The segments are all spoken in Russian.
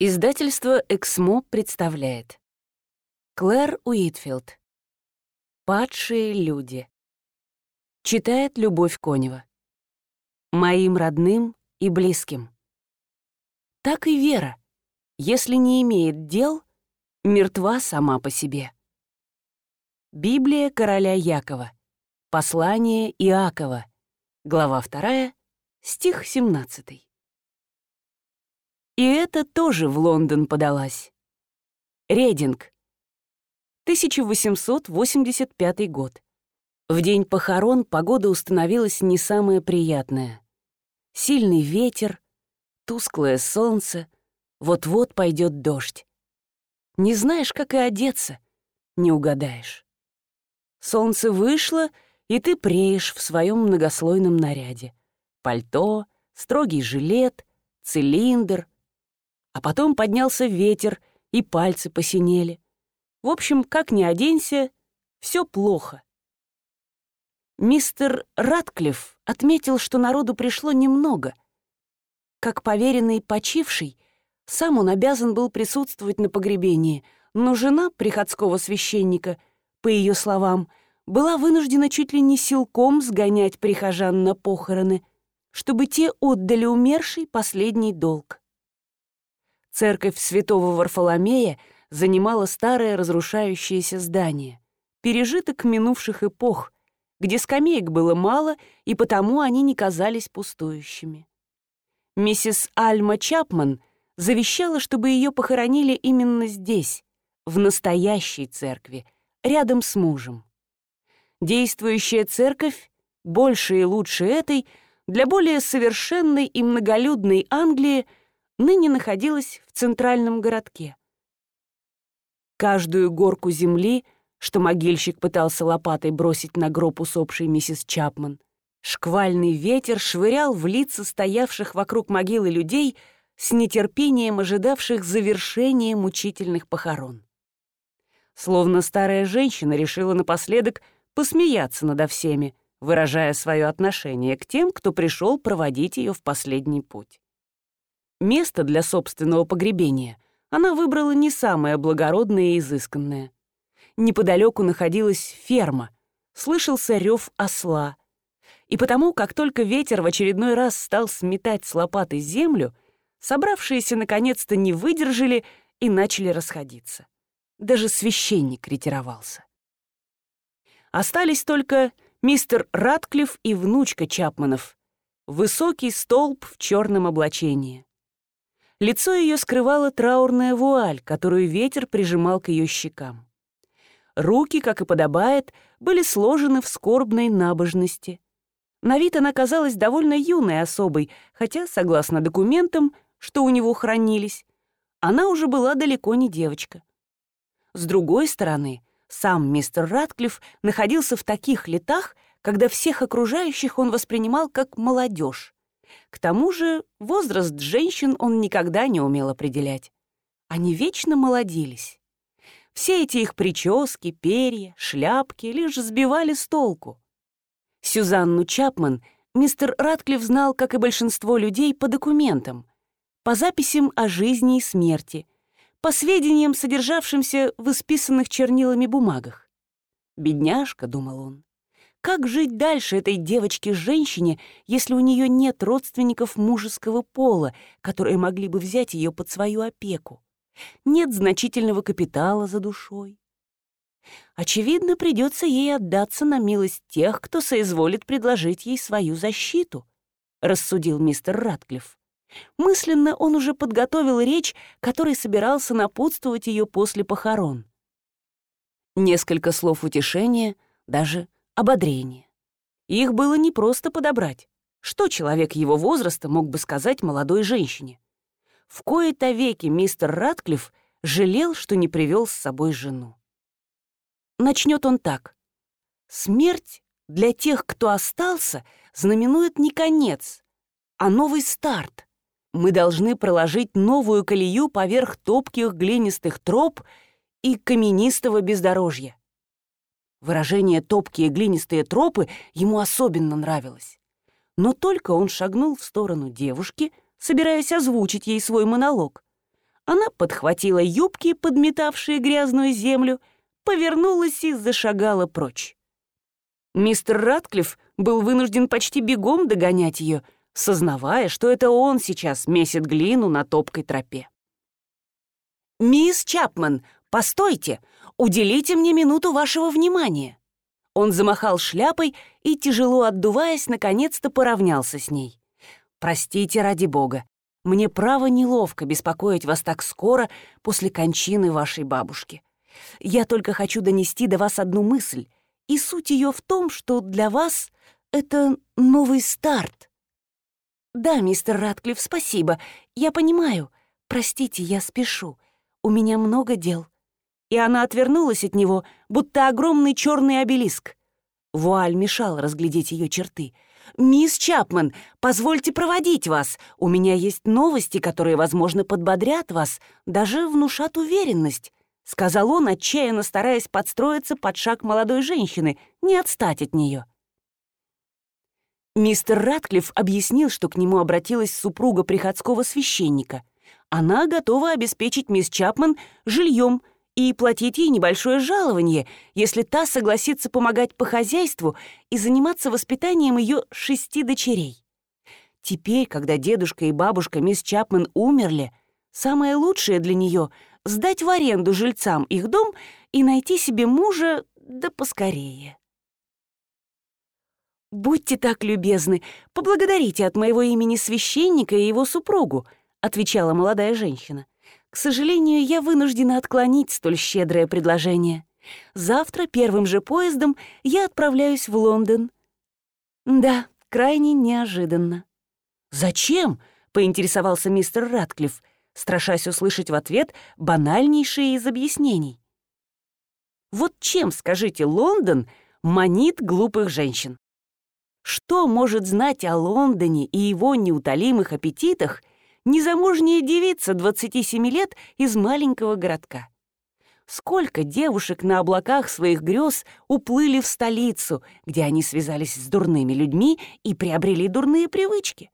Издательство «Эксмо» представляет. Клэр Уитфилд. «Падшие люди» Читает Любовь Конева. «Моим родным и близким» Так и Вера, если не имеет дел, мертва сама по себе. Библия короля Якова. Послание Иакова. Глава 2 Стих 17 и это тоже в Лондон подалась. Рединг. 1885 год. В день похорон погода установилась не самая приятная. Сильный ветер, тусклое солнце, вот-вот пойдет дождь. Не знаешь, как и одеться, не угадаешь. Солнце вышло, и ты преешь в своем многослойном наряде. Пальто, строгий жилет, цилиндр — а потом поднялся ветер, и пальцы посинели. В общем, как ни оденься, все плохо. Мистер Ратклифф отметил, что народу пришло немного. Как поверенный почивший, сам он обязан был присутствовать на погребении, но жена приходского священника, по ее словам, была вынуждена чуть ли не силком сгонять прихожан на похороны, чтобы те отдали умершей последний долг. Церковь святого Варфоломея занимала старое разрушающееся здание, пережиток минувших эпох, где скамеек было мало, и потому они не казались пустующими. Миссис Альма Чапман завещала, чтобы ее похоронили именно здесь, в настоящей церкви, рядом с мужем. Действующая церковь, больше и лучше этой, для более совершенной и многолюдной Англии — ныне находилась в центральном городке. Каждую горку земли, что могильщик пытался лопатой бросить на гроб усопшей миссис Чапман, шквальный ветер швырял в лица стоявших вокруг могилы людей с нетерпением ожидавших завершения мучительных похорон. Словно старая женщина решила напоследок посмеяться надо всеми, выражая свое отношение к тем, кто пришел проводить ее в последний путь. Место для собственного погребения она выбрала не самое благородное и изысканное. Неподалеку находилась ферма, слышался рев осла. И потому, как только ветер в очередной раз стал сметать с лопаты землю, собравшиеся наконец-то не выдержали и начали расходиться. Даже священник ретировался. Остались только мистер Ратклифф и внучка Чапманов, высокий столб в черном облачении. Лицо ее скрывала траурная вуаль, которую ветер прижимал к ее щекам. Руки, как и подобает, были сложены в скорбной набожности. На вид она казалась довольно юной особой, хотя, согласно документам, что у него хранились, она уже была далеко не девочка. С другой стороны, сам мистер Ратклифф находился в таких летах, когда всех окружающих он воспринимал как молодежь. К тому же возраст женщин он никогда не умел определять. Они вечно молодились. Все эти их прически, перья, шляпки лишь сбивали с толку. Сюзанну Чапман мистер Ратклифф знал, как и большинство людей, по документам, по записям о жизни и смерти, по сведениям, содержавшимся в исписанных чернилами бумагах. «Бедняжка», — думал он, как жить дальше этой девочке-женщине, если у нее нет родственников мужеского пола, которые могли бы взять ее под свою опеку? Нет значительного капитала за душой. Очевидно, придется ей отдаться на милость тех, кто соизволит предложить ей свою защиту, рассудил мистер Ратклифф. Мысленно он уже подготовил речь, которой собирался напутствовать ее после похорон. Несколько слов утешения, даже ободрение. Их было непросто подобрать. Что человек его возраста мог бы сказать молодой женщине? В кои-то веки мистер Ратклифф жалел, что не привел с собой жену. Начнет он так. Смерть для тех, кто остался, знаменует не конец, а новый старт. Мы должны проложить новую колею поверх топких глинистых троп и каменистого бездорожья. Выражение «топкие глинистые тропы» ему особенно нравилось. Но только он шагнул в сторону девушки, собираясь озвучить ей свой монолог. Она подхватила юбки, подметавшие грязную землю, повернулась и зашагала прочь. Мистер Ратклифф был вынужден почти бегом догонять ее, сознавая, что это он сейчас месит глину на топкой тропе. «Мисс Чапман, постойте! Уделите мне минуту вашего внимания!» Он замахал шляпой и, тяжело отдуваясь, наконец-то поравнялся с ней. «Простите ради бога, мне право неловко беспокоить вас так скоро после кончины вашей бабушки. Я только хочу донести до вас одну мысль, и суть ее в том, что для вас это новый старт. Да, мистер Ратклифф, спасибо, я понимаю. Простите, я спешу. У меня много дел и она отвернулась от него, будто огромный черный обелиск. Вуаль мешал разглядеть ее черты. «Мисс Чапман, позвольте проводить вас. У меня есть новости, которые, возможно, подбодрят вас, даже внушат уверенность», — сказал он, отчаянно стараясь подстроиться под шаг молодой женщины, не отстать от нее. Мистер Ратклифф объяснил, что к нему обратилась супруга приходского священника. Она готова обеспечить мисс Чапман жильем — и платить ей небольшое жалование, если та согласится помогать по хозяйству и заниматься воспитанием ее шести дочерей. Теперь, когда дедушка и бабушка мисс Чапман умерли, самое лучшее для нее — сдать в аренду жильцам их дом и найти себе мужа, да поскорее. «Будьте так любезны, поблагодарите от моего имени священника и его супругу», — отвечала молодая женщина. К сожалению, я вынуждена отклонить столь щедрое предложение. Завтра первым же поездом я отправляюсь в Лондон. Да, крайне неожиданно. «Зачем?» — поинтересовался мистер Ратклифф, страшась услышать в ответ банальнейшие из объяснений. Вот чем, скажите, Лондон манит глупых женщин? Что может знать о Лондоне и его неутолимых аппетитах незамужняя девица 27 лет из маленького городка. Сколько девушек на облаках своих грез уплыли в столицу, где они связались с дурными людьми и приобрели дурные привычки.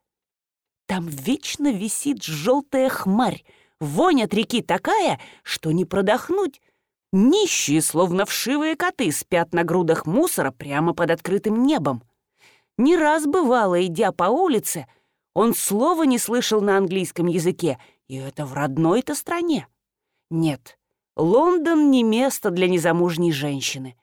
Там вечно висит желтая хмарь, вонь от реки такая, что не продохнуть. Нищие, словно вшивые коты, спят на грудах мусора прямо под открытым небом. Не раз бывало, идя по улице, он слова не слышал на английском языке, и это в родной-то стране. Нет, Лондон не место для незамужней женщины.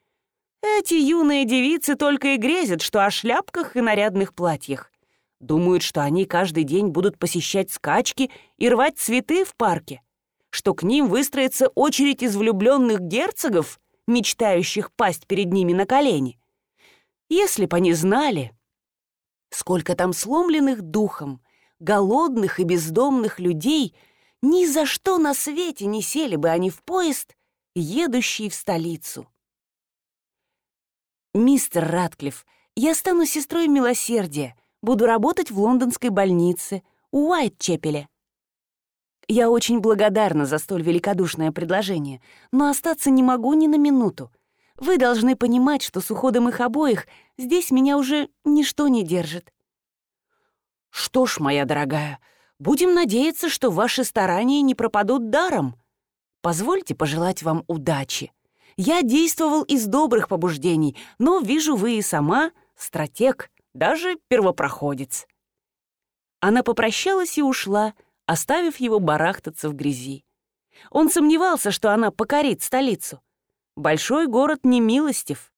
Эти юные девицы только и грезят, что о шляпках и нарядных платьях. Думают, что они каждый день будут посещать скачки и рвать цветы в парке, что к ним выстроится очередь из влюбленных герцогов, мечтающих пасть перед ними на колени. Если б они знали, Сколько там сломленных духом, голодных и бездомных людей, ни за что на свете не сели бы они в поезд, едущий в столицу. «Мистер Ратклифф, я стану сестрой милосердия, буду работать в лондонской больнице, у Уайтчепеля. Я очень благодарна за столь великодушное предложение, но остаться не могу ни на минуту. Вы должны понимать, что с уходом их обоих здесь меня уже ничто не держит. Что ж, моя дорогая, будем надеяться, что ваши старания не пропадут даром. Позвольте пожелать вам удачи. Я действовал из добрых побуждений, но вижу, вы и сама стратег, даже первопроходец. Она попрощалась и ушла, оставив его барахтаться в грязи. Он сомневался, что она покорит столицу. Большой город не милостив.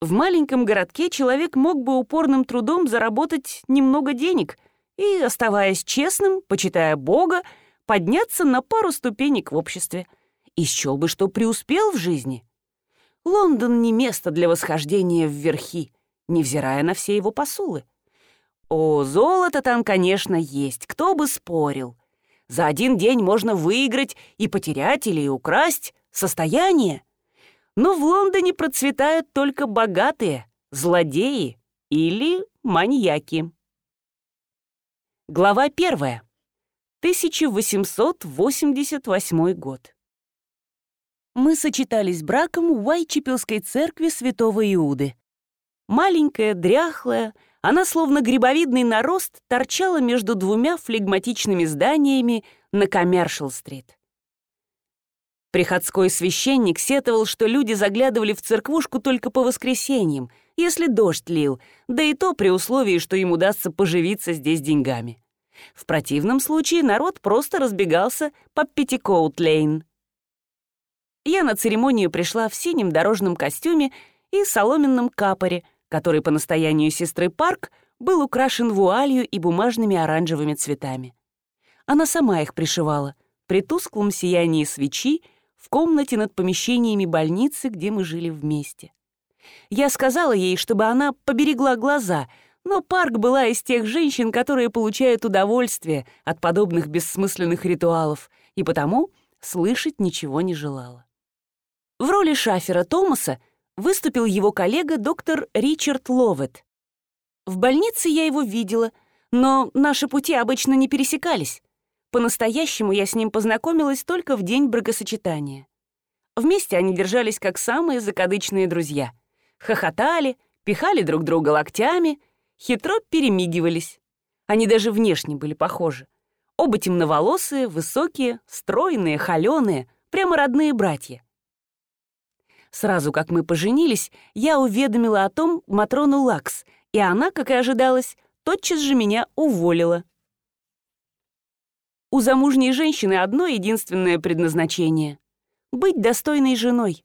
В маленьком городке человек мог бы упорным трудом заработать немного денег и, оставаясь честным, почитая Бога, подняться на пару ступенек в обществе. И счел бы, что преуспел в жизни. Лондон не место для восхождения в верхи, невзирая на все его посулы. О, золото там, конечно, есть, кто бы спорил. За один день можно выиграть и потерять или украсть состояние. Но в Лондоне процветают только богатые, злодеи или маньяки. Глава 1. 1888 год. Мы сочетались браком в Уайчепелской церкви святого Иуды. Маленькая, дряхлая, Она, словно грибовидный нарост, торчала между двумя флегматичными зданиями на Коммершал-стрит. Приходской священник сетовал, что люди заглядывали в церквушку только по воскресеньям, если дождь лил, да и то при условии, что им удастся поживиться здесь деньгами. В противном случае народ просто разбегался по Петтикоут-лейн. Я на церемонию пришла в синем дорожном костюме и соломенном капоре, который по настоянию сестры Парк был украшен вуалью и бумажными оранжевыми цветами. Она сама их пришивала при тусклом сиянии свечи в комнате над помещениями больницы, где мы жили вместе. Я сказала ей, чтобы она поберегла глаза, но Парк была из тех женщин, которые получают удовольствие от подобных бессмысленных ритуалов, и потому слышать ничего не желала. В роли шафера Томаса выступил его коллега доктор Ричард Ловет. В больнице я его видела, но наши пути обычно не пересекались. По-настоящему я с ним познакомилась только в день бракосочетания. Вместе они держались как самые закадычные друзья. Хохотали, пихали друг друга локтями, хитро перемигивались. Они даже внешне были похожи. Оба темноволосые, высокие, стройные, холеные, прямо родные братья. Сразу как мы поженились, я уведомила о том Матрону Лакс, и она, как и ожидалось, тотчас же меня уволила. У замужней женщины одно единственное предназначение — быть достойной женой.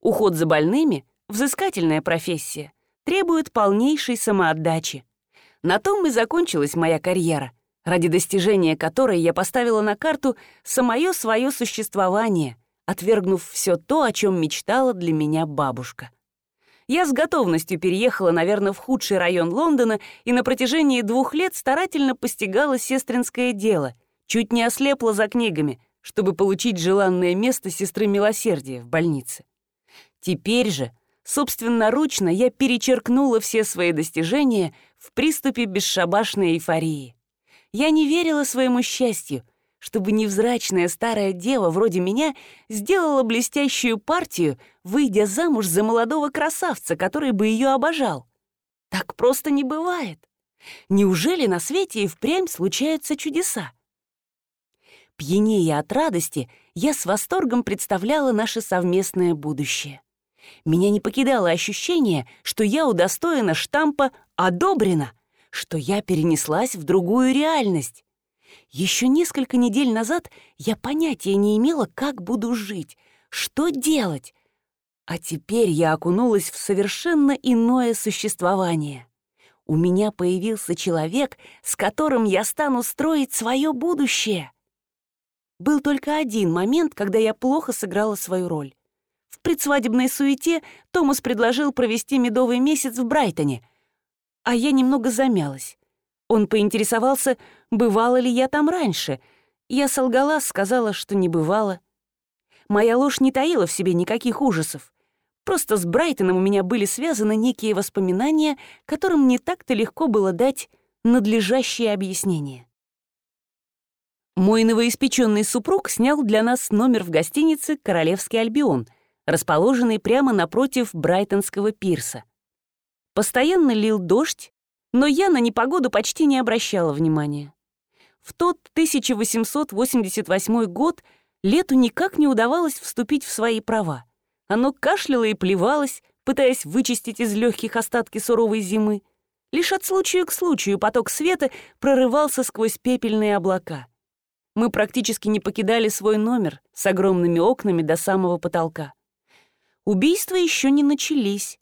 Уход за больными — взыскательная профессия, требует полнейшей самоотдачи. На том и закончилась моя карьера, ради достижения которой я поставила на карту самое свое существование, отвергнув все то, о чем мечтала для меня бабушка. Я с готовностью переехала, наверное, в худший район Лондона и на протяжении двух лет старательно постигала сестринское дело, чуть не ослепла за книгами, чтобы получить желанное место сестры милосердия в больнице. Теперь же, собственноручно, я перечеркнула все свои достижения в приступе бесшабашной эйфории. Я не верила своему счастью, чтобы невзрачная старая дева вроде меня сделала блестящую партию, выйдя замуж за молодого красавца, который бы ее обожал. Так просто не бывает. Неужели на свете и впрямь случаются чудеса? Пьянее от радости, я с восторгом представляла наше совместное будущее. Меня не покидало ощущение, что я удостоена штампа «одобрено», что я перенеслась в другую реальность. Еще несколько недель назад я понятия не имела, как буду жить, что делать. А теперь я окунулась в совершенно иное существование. У меня появился человек, с которым я стану строить свое будущее. Был только один момент, когда я плохо сыграла свою роль. В предсвадебной суете Томас предложил провести медовый месяц в Брайтоне, а я немного замялась. Он поинтересовался, бывала ли я там раньше. Я солгала, сказала, что не бывала. Моя ложь не таила в себе никаких ужасов. Просто с Брайтоном у меня были связаны некие воспоминания, которым не так-то легко было дать надлежащее объяснение. Мой новоиспеченный супруг снял для нас номер в гостинице «Королевский Альбион», расположенный прямо напротив Брайтонского пирса. Постоянно лил дождь, но я на непогоду почти не обращала внимания. В тот 1888 год лету никак не удавалось вступить в свои права. Оно кашляло и плевалось, пытаясь вычистить из легких остатки суровой зимы. Лишь от случая к случаю поток света прорывался сквозь пепельные облака. Мы практически не покидали свой номер с огромными окнами до самого потолка. Убийства еще не начались.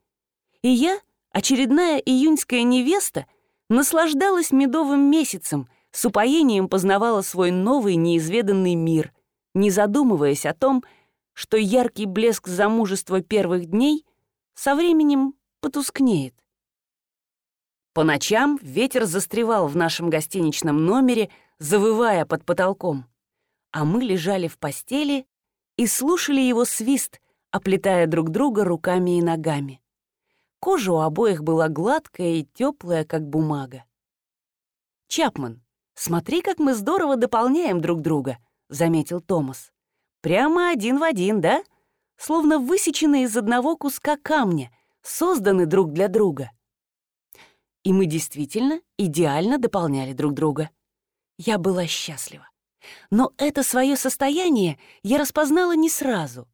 И я Очередная июньская невеста наслаждалась медовым месяцем, с упоением познавала свой новый неизведанный мир, не задумываясь о том, что яркий блеск замужества первых дней со временем потускнеет. По ночам ветер застревал в нашем гостиничном номере, завывая под потолком, а мы лежали в постели и слушали его свист, оплетая друг друга руками и ногами. Кожа у обоих была гладкая и теплая, как бумага. «Чапман, смотри, как мы здорово дополняем друг друга», — заметил Томас. «Прямо один в один, да? Словно высечены из одного куска камня, созданы друг для друга». и мы действительно идеально дополняли друг друга. Я была счастлива. Но это свое состояние я распознала не сразу.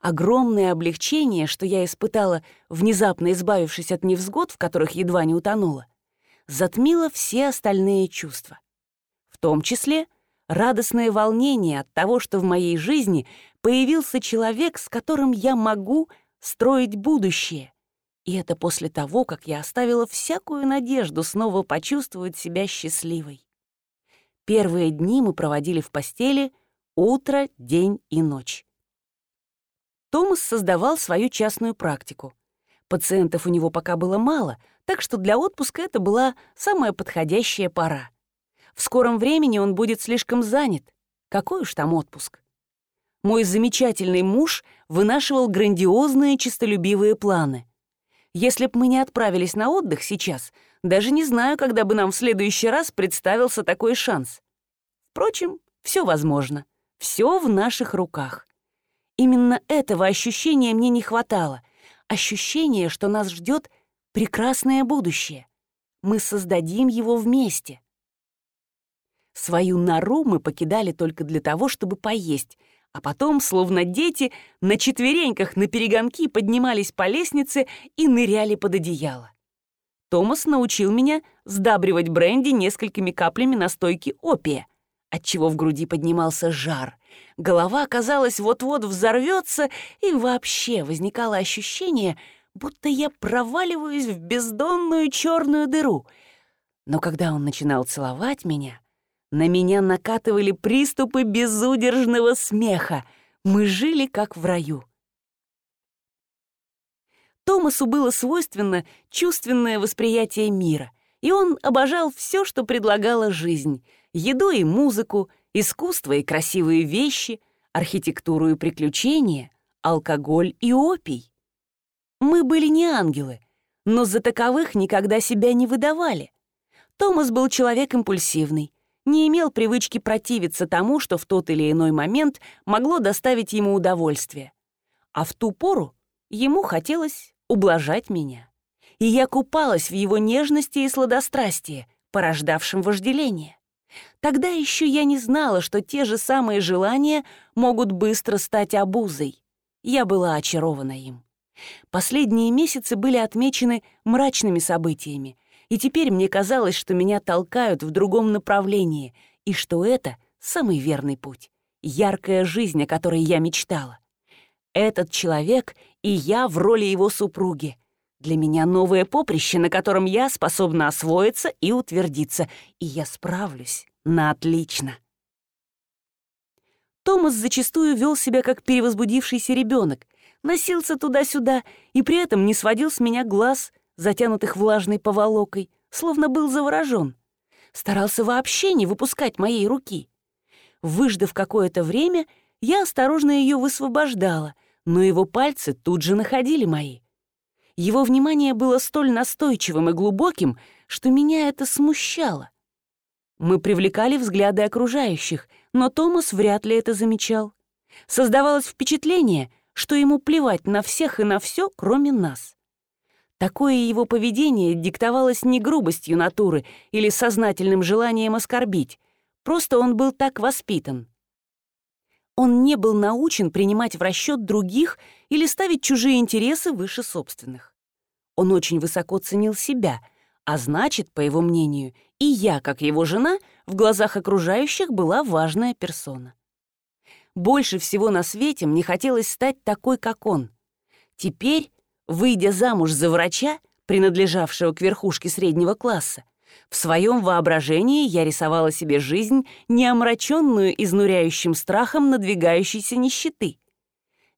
Огромное облегчение, что я испытала, внезапно избавившись от невзгод, в которых едва не утонула, затмило все остальные чувства. В том числе радостное волнение от того, что в моей жизни появился человек, с которым я могу строить будущее. И это после того, как я оставила всякую надежду снова почувствовать себя счастливой. Первые дни мы проводили в постели утро, день и ночь. Томас создавал свою частную практику. Пациентов у него пока было мало, так что для отпуска это была самая подходящая пора. В скором времени он будет слишком занят. Какой уж там отпуск? Мой замечательный муж вынашивал грандиозные честолюбивые планы. Если б мы не отправились на отдых сейчас, даже не знаю, когда бы нам в следующий раз представился такой шанс. Впрочем, все возможно. Все в наших руках. Именно этого ощущения мне не хватало. Ощущение, что нас ждет прекрасное будущее. Мы создадим его вместе. Свою нору мы покидали только для того, чтобы поесть, а потом, словно дети, на четвереньках на перегонки поднимались по лестнице и ныряли под одеяло. Томас научил меня сдабривать бренди несколькими каплями настойки опия, отчего в груди поднимался жар. Голова, казалось, вот-вот взорвется, и вообще возникало ощущение, будто я проваливаюсь в бездонную черную дыру. Но когда он начинал целовать меня, на меня накатывали приступы безудержного смеха. Мы жили как в раю. Томасу было свойственно чувственное восприятие мира, и он обожал все, что предлагала жизнь — еду и музыку, искусство и красивые вещи, архитектуру и приключения, алкоголь и опий. Мы были не ангелы, но за таковых никогда себя не выдавали. Томас был человек импульсивный, не имел привычки противиться тому, что в тот или иной момент могло доставить ему удовольствие. А в ту пору ему хотелось ублажать меня. И я купалась в его нежности и сладострастии, порождавшем вожделение. Тогда еще я не знала, что те же самые желания могут быстро стать обузой. Я была очарована им. Последние месяцы были отмечены мрачными событиями, и теперь мне казалось, что меня толкают в другом направлении, и что это самый верный путь, яркая жизнь, о которой я мечтала. Этот человек и я в роли его супруги. Для меня новое поприще, на котором я способна освоиться и утвердиться, и я справлюсь на отлично. Томас зачастую вел себя как перевозбудившийся ребенок, носился туда-сюда и при этом не сводил с меня глаз, затянутых влажной поволокой, словно был заворожен. Старался вообще не выпускать моей руки. Выждав какое-то время, я осторожно ее высвобождала, но его пальцы тут же находили мои. Его внимание было столь настойчивым и глубоким, что меня это смущало. Мы привлекали взгляды окружающих, но Томас вряд ли это замечал. Создавалось впечатление, что ему плевать на всех и на все, кроме нас. Такое его поведение диктовалось не грубостью натуры или сознательным желанием оскорбить, просто он был так воспитан. Он не был научен принимать в расчет других или ставить чужие интересы выше собственных. Он очень высоко ценил себя, а значит, по его мнению, и я, как его жена, в глазах окружающих была важная персона. Больше всего на свете мне хотелось стать такой, как он. Теперь Выйдя замуж за врача, принадлежавшего к верхушке среднего класса, в своем воображении я рисовала себе жизнь, не омраченную изнуряющим страхом надвигающейся нищеты.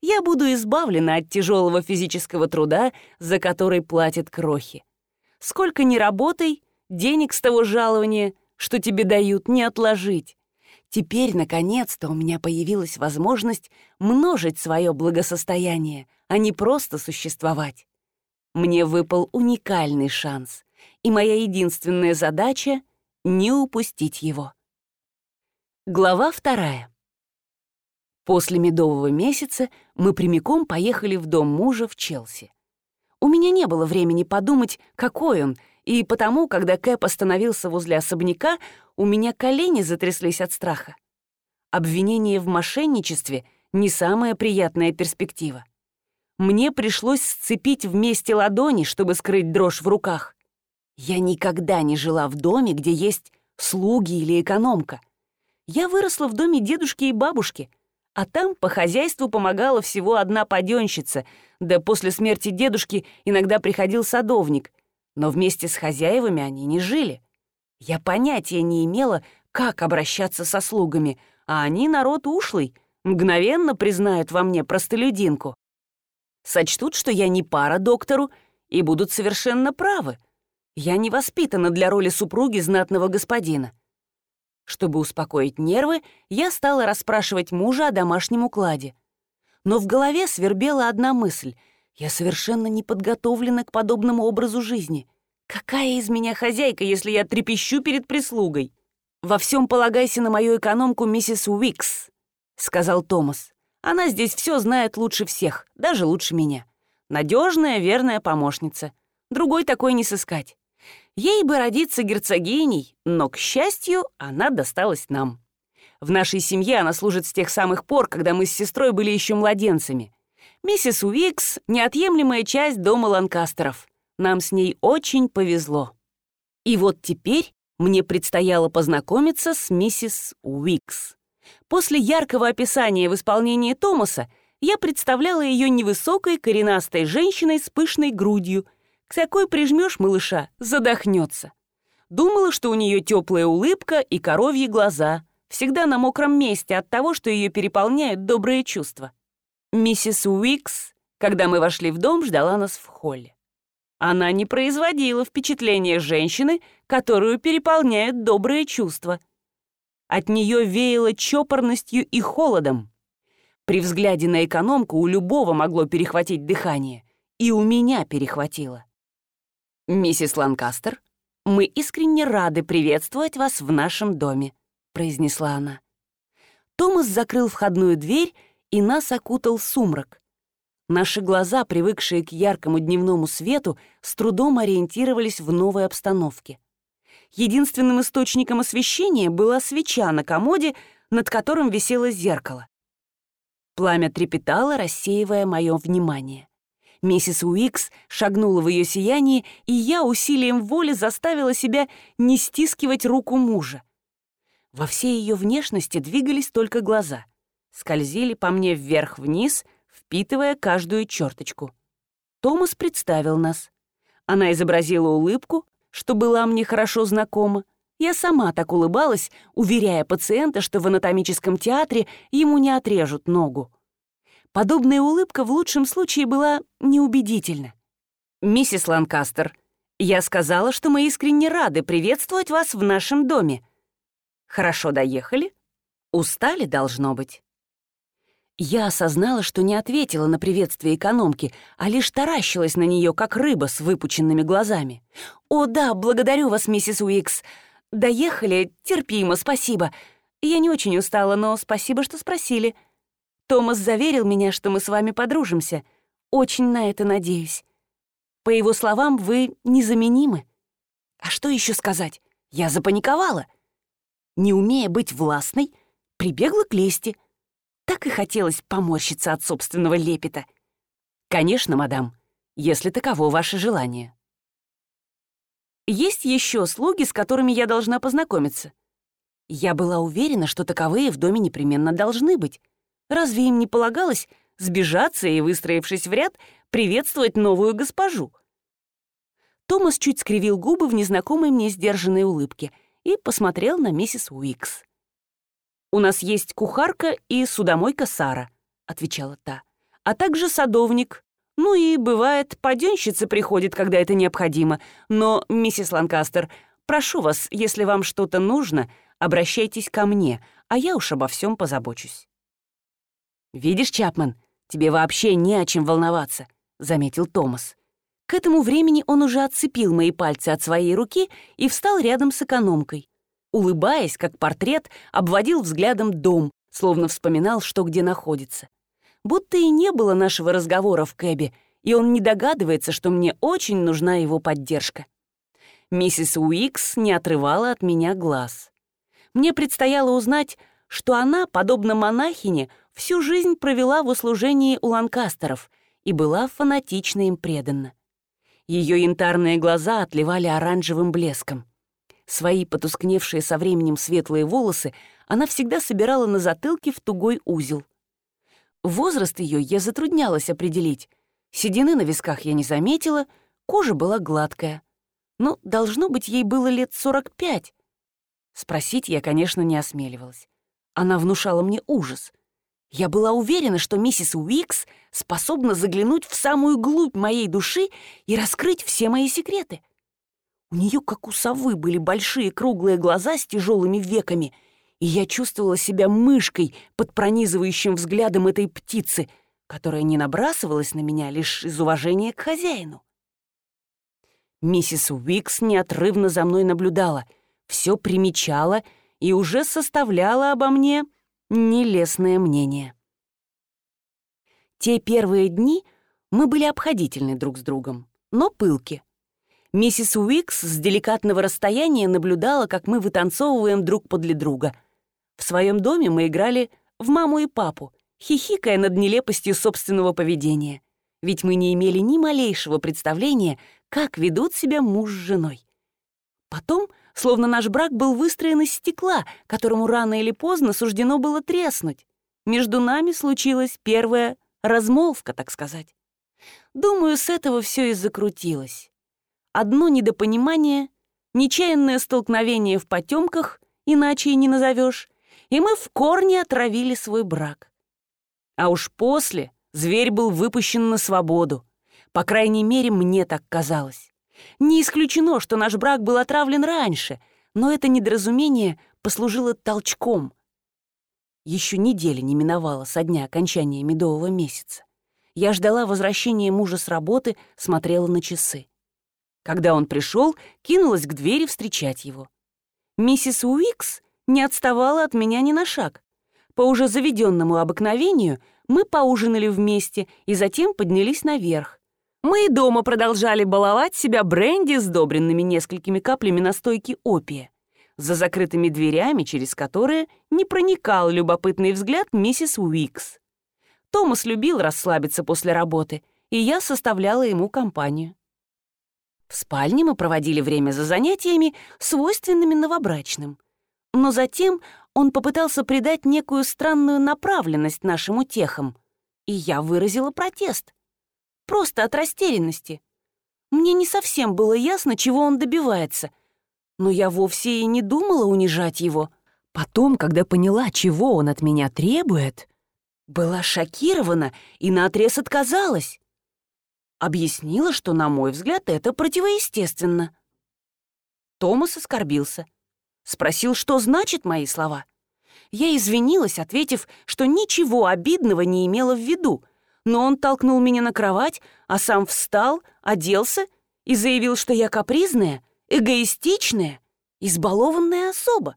Я буду избавлена от тяжелого физического труда, за который платят крохи. Сколько ни работай, денег с того жалования, что тебе дают, не отложить. Теперь, наконец-то, у меня появилась возможность множить свое благосостояние, а не просто существовать. Мне выпал уникальный шанс, и моя единственная задача — не упустить его. Глава вторая. После медового месяца мы прямиком поехали в дом мужа в Челси. У меня не было времени подумать, какой он, и потому, когда Кэп остановился возле особняка, у меня колени затряслись от страха. Обвинение в мошенничестве — не самая приятная перспектива. Мне пришлось сцепить вместе ладони, чтобы скрыть дрожь в руках. Я никогда не жила в доме, где есть слуги или экономка. Я выросла в доме дедушки и бабушки, а там по хозяйству помогала всего одна паденщица, да после смерти дедушки иногда приходил садовник, но вместе с хозяевами они не жили. Я понятия не имела, как обращаться со слугами, а они народ ушлый, мгновенно признают во мне простолюдинку. Сочтут, что я не пара доктору, и будут совершенно правы. Я не воспитана для роли супруги знатного господина. Чтобы успокоить нервы, я стала расспрашивать мужа о домашнем укладе. Но в голове свербела одна мысль. Я совершенно не подготовлена к подобному образу жизни. Какая из меня хозяйка, если я трепещу перед прислугой? «Во всем полагайся на мою экономку миссис Уикс», — сказал Томас. «Она здесь все знает лучше всех, даже лучше меня. Надежная, верная помощница. Другой такой не сыскать. Ей бы родиться герцогиней, но, к счастью, она досталась нам. В нашей семье она служит с тех самых пор, когда мы с сестрой были еще младенцами. Миссис Уикс — неотъемлемая часть дома Ланкастеров. Нам с ней очень повезло. И вот теперь мне предстояло познакомиться с миссис Уикс. После яркого описания в исполнении Томаса я представляла ее невысокой коренастой женщиной с пышной грудью. К такой прижмешь малыша, задохнется. Думала, что у нее теплая улыбка и коровьи глаза, всегда на мокром месте от того, что ее переполняют добрые чувства. Миссис Уикс, когда мы вошли в дом, ждала нас в холле. Она не производила впечатления женщины, которую переполняют добрые чувства. От нее веяло чопорностью и холодом. При взгляде на экономку у любого могло перехватить дыхание, и у меня перехватило. «Миссис Ланкастер, мы искренне рады приветствовать вас в нашем доме», — произнесла она. Томас закрыл входную дверь, и нас окутал сумрак. Наши глаза, привыкшие к яркому дневному свету, с трудом ориентировались в новой обстановке. Единственным источником освещения была свеча на комоде, над которым висело зеркало. Пламя трепетало, рассеивая мое внимание. Миссис Уикс шагнула в ее сияние, и я усилием воли заставила себя не стискивать руку мужа. Во всей ее внешности двигались только глаза. Скользили по мне вверх-вниз — впитывая каждую черточку. Томас представил нас. Она изобразила улыбку, что была мне хорошо знакома. Я сама так улыбалась, уверяя пациента, что в анатомическом театре ему не отрежут ногу. Подобная улыбка в лучшем случае была неубедительна. «Миссис Ланкастер, я сказала, что мы искренне рады приветствовать вас в нашем доме. Хорошо доехали? Устали, должно быть?» Я осознала, что не ответила на приветствие экономки, а лишь таращилась на нее, как рыба с выпученными глазами. «О, да, благодарю вас, миссис Уикс. Доехали, терпимо, спасибо. Я не очень устала, но спасибо, что спросили. Томас заверил меня, что мы с вами подружимся. Очень на это надеюсь. По его словам, вы незаменимы. А что еще сказать? Я запаниковала. Не умея быть властной, прибегла к лести — так и хотелось поморщиться от собственного лепета. «Конечно, мадам, если таково ваше желание». «Есть еще слуги, с которыми я должна познакомиться?» Я была уверена, что таковые в доме непременно должны быть. Разве им не полагалось сбежаться и, выстроившись в ряд, приветствовать новую госпожу? Томас чуть скривил губы в незнакомой мне сдержанной улыбке и посмотрел на миссис Уикс. «У нас есть кухарка и судомойка Сара», — отвечала та, «а также садовник. Ну и, бывает, паденщица приходит, когда это необходимо. Но, миссис Ланкастер, прошу вас, если вам что-то нужно, обращайтесь ко мне, а я уж обо всем позабочусь». «Видишь, Чапман, тебе вообще не о чем волноваться», — заметил Томас. К этому времени он уже отцепил мои пальцы от своей руки и встал рядом с экономкой улыбаясь, как портрет, обводил взглядом дом, словно вспоминал, что где находится. Будто и не было нашего разговора в Кэбе, и он не догадывается, что мне очень нужна его поддержка. Миссис Уикс не отрывала от меня глаз. Мне предстояло узнать, что она, подобно монахине, всю жизнь провела в услужении у ланкастеров и была фанатично им предана. Ее янтарные глаза отливали оранжевым блеском. Свои потускневшие со временем светлые волосы она всегда собирала на затылке в тугой узел. Возраст ее я затруднялась определить. Седины на висках я не заметила, кожа была гладкая. Но, должно быть, ей было лет сорок пять. Спросить я, конечно, не осмеливалась. Она внушала мне ужас. Я была уверена, что миссис Уикс способна заглянуть в самую глубь моей души и раскрыть все мои секреты. У нее, как у совы, были большие круглые глаза с тяжелыми веками, и я чувствовала себя мышкой под пронизывающим взглядом этой птицы, которая не набрасывалась на меня лишь из уважения к хозяину. Миссис Уикс неотрывно за мной наблюдала, все примечала и уже составляла обо мне нелестное мнение. Те первые дни мы были обходительны друг с другом, но пылки. Миссис Уикс с деликатного расстояния наблюдала, как мы вытанцовываем друг подле друга. В своем доме мы играли в маму и папу, хихикая над нелепостью собственного поведения. Ведь мы не имели ни малейшего представления, как ведут себя муж с женой. Потом, словно наш брак был выстроен из стекла, которому рано или поздно суждено было треснуть, между нами случилась первая размолвка, так сказать. Думаю, с этого все и закрутилось. Одно недопонимание, нечаянное столкновение в потемках, иначе и не назовешь, и мы в корне отравили свой брак. А уж после зверь был выпущен на свободу. По крайней мере, мне так казалось. Не исключено, что наш брак был отравлен раньше, но это недоразумение послужило толчком. Еще неделя не миновала со дня окончания медового месяца. Я ждала возвращения мужа с работы, смотрела на часы. Когда он пришел, кинулась к двери встречать его. Миссис Уикс не отставала от меня ни на шаг. По уже заведенному обыкновению мы поужинали вместе и затем поднялись наверх. Мы и дома продолжали баловать себя бренди, сдобренными несколькими каплями настойки опия, за закрытыми дверями, через которые не проникал любопытный взгляд миссис Уикс. Томас любил расслабиться после работы, и я составляла ему компанию. В спальне мы проводили время за занятиями, свойственными новобрачным. Но затем он попытался придать некую странную направленность нашим утехам, и я выразила протест — Просто от растерянности. Мне не совсем было ясно, чего он добивается, но я вовсе и не думала унижать его. Потом, когда поняла, чего он от меня требует, была шокирована и наотрез отказалась. Объяснила, что, на мой взгляд, это противоестественно. Томас оскорбился. Спросил, что значит мои слова. Я извинилась, ответив, что ничего обидного не имела в виду, но он толкнул меня на кровать, а сам встал, оделся и заявил, что я капризная, эгоистичная, избалованная особа.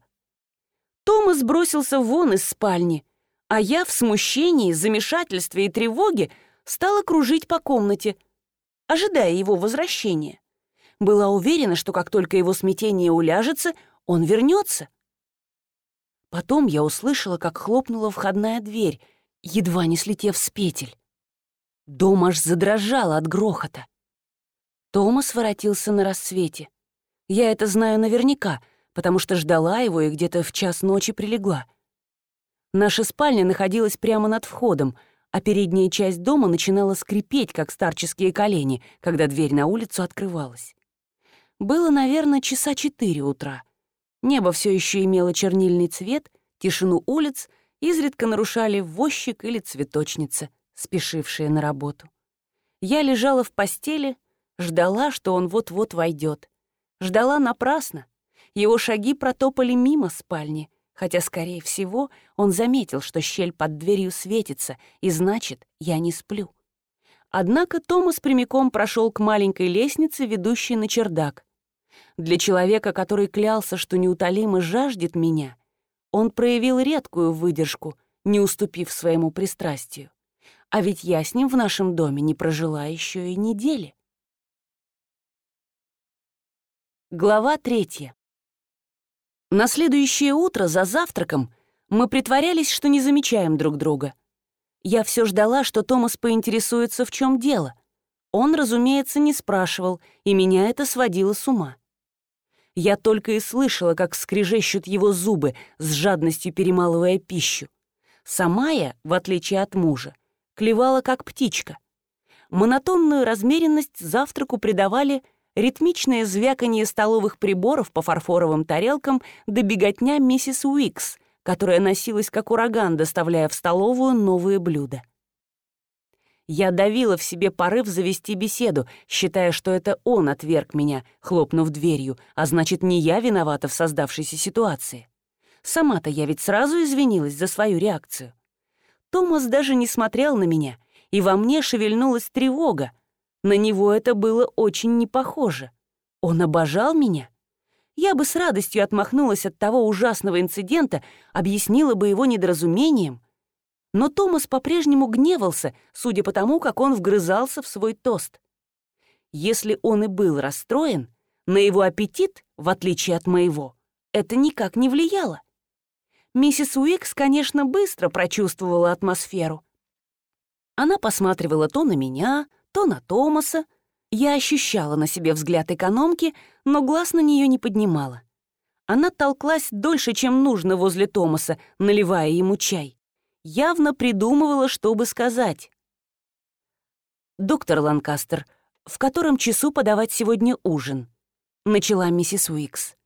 Томас бросился вон из спальни, а я в смущении, замешательстве и тревоге стала кружить по комнате, ожидая его возвращения. Была уверена, что как только его смятение уляжется, он вернется. Потом я услышала, как хлопнула входная дверь, едва не слетев с петель. Дом аж задрожал от грохота. Томас воротился на рассвете. Я это знаю наверняка, потому что ждала его и где-то в час ночи прилегла. Наша спальня находилась прямо над входом, а передняя часть дома начинала скрипеть, как старческие колени, когда дверь на улицу открывалась. Было, наверное, часа четыре утра. Небо все еще имело чернильный цвет, тишину улиц изредка нарушали возчик или цветочница — спешившие на работу. Я лежала в постели, ждала, что он вот-вот войдет. Ждала напрасно. Его шаги протопали мимо спальни, хотя, скорее всего, он заметил, что щель под дверью светится, и значит, я не сплю. Однако Томас прямиком прошел к маленькой лестнице, ведущей на чердак. Для человека, который клялся, что неутолимо жаждет меня, он проявил редкую выдержку, не уступив своему пристрастию. А ведь я с ним в нашем доме не прожила еще и недели. Глава третья. На следующее утро за завтраком мы притворялись, что не замечаем друг друга. Я все ждала, что Томас поинтересуется, в чем дело. Он, разумеется, не спрашивал, и меня это сводило с ума. Я только и слышала, как скрежещут его зубы, с жадностью перемалывая пищу. Сама я, в отличие от мужа, клевала как птичка. Монотонную размеренность завтраку придавали ритмичное звяканье столовых приборов по фарфоровым тарелкам до беготня миссис Уикс, которая носилась как ураган, доставляя в столовую новые блюда. Я давила в себе порыв завести беседу, считая, что это он отверг меня, хлопнув дверью, а значит, не я виновата в создавшейся ситуации. Сама-то я ведь сразу извинилась за свою реакцию. Томас даже не смотрел на меня, и во мне шевельнулась тревога, на него это было очень не похоже. Он обожал меня. Я бы с радостью отмахнулась от того ужасного инцидента, объяснила бы его недоразумением. Но Томас по-прежнему гневался, судя по тому, как он вгрызался в свой тост. Если он и был расстроен, на его аппетит, в отличие от моего, это никак не влияло. Миссис Уикс, конечно, быстро прочувствовала атмосферу. Она посматривала то на меня, то на Томаса. Я ощущала на себе взгляд экономки, но глаз на нее не поднимала. Она толклась дольше, чем нужно возле Томаса, наливая ему чай. Явно придумывала, что бы сказать. «Доктор Ланкастер, в котором часу подавать сегодня ужин?» — начала миссис Уикс.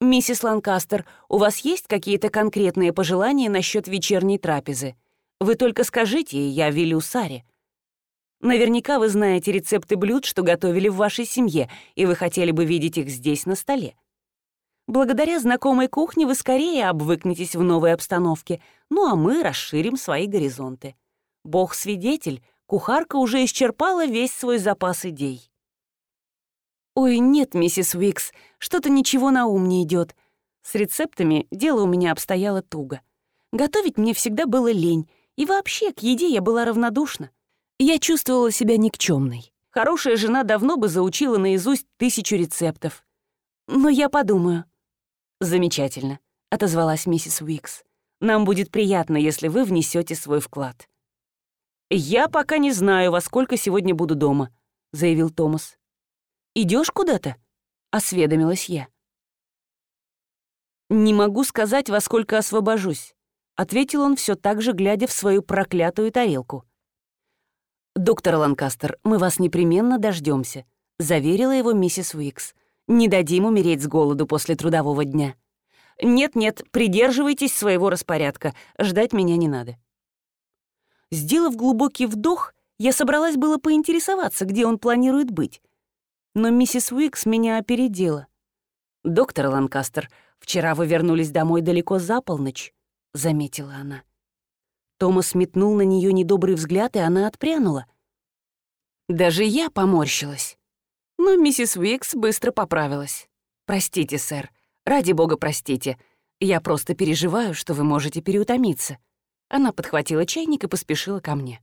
«Миссис Ланкастер, у вас есть какие-то конкретные пожелания насчет вечерней трапезы? Вы только скажите, и я велю Саре. Наверняка вы знаете рецепты блюд, что готовили в вашей семье, и вы хотели бы видеть их здесь, на столе. Благодаря знакомой кухне вы скорее обвыкнетесь в новой обстановке, ну а мы расширим свои горизонты. Бог свидетель, кухарка уже исчерпала весь свой запас идей. «Ой, нет, миссис Уикс, что-то ничего на ум не идет. С рецептами дело у меня обстояло туго. Готовить мне всегда было лень, и вообще к еде я была равнодушна. Я чувствовала себя никчемной. Хорошая жена давно бы заучила наизусть тысячу рецептов. Но я подумаю. «Замечательно», — отозвалась миссис Уикс. «Нам будет приятно, если вы внесете свой вклад». «Я пока не знаю, во сколько сегодня буду дома», — заявил Томас. Идешь куда-то?» — осведомилась я. «Не могу сказать, во сколько освобожусь», — ответил он все так же, глядя в свою проклятую тарелку. «Доктор Ланкастер, мы вас непременно дождемся», — заверила его миссис Уикс. «Не дадим умереть с голоду после трудового дня». «Нет-нет, придерживайтесь своего распорядка, ждать меня не надо». Сделав глубокий вдох, я собралась было поинтересоваться, где он планирует быть. Но миссис Уикс меня опередила. «Доктор Ланкастер, вчера вы вернулись домой далеко за полночь», — заметила она. Томас метнул на нее недобрый взгляд, и она отпрянула. Даже я поморщилась. Но миссис Уикс быстро поправилась. «Простите, сэр. Ради бога, простите. Я просто переживаю, что вы можете переутомиться». Она подхватила чайник и поспешила ко мне.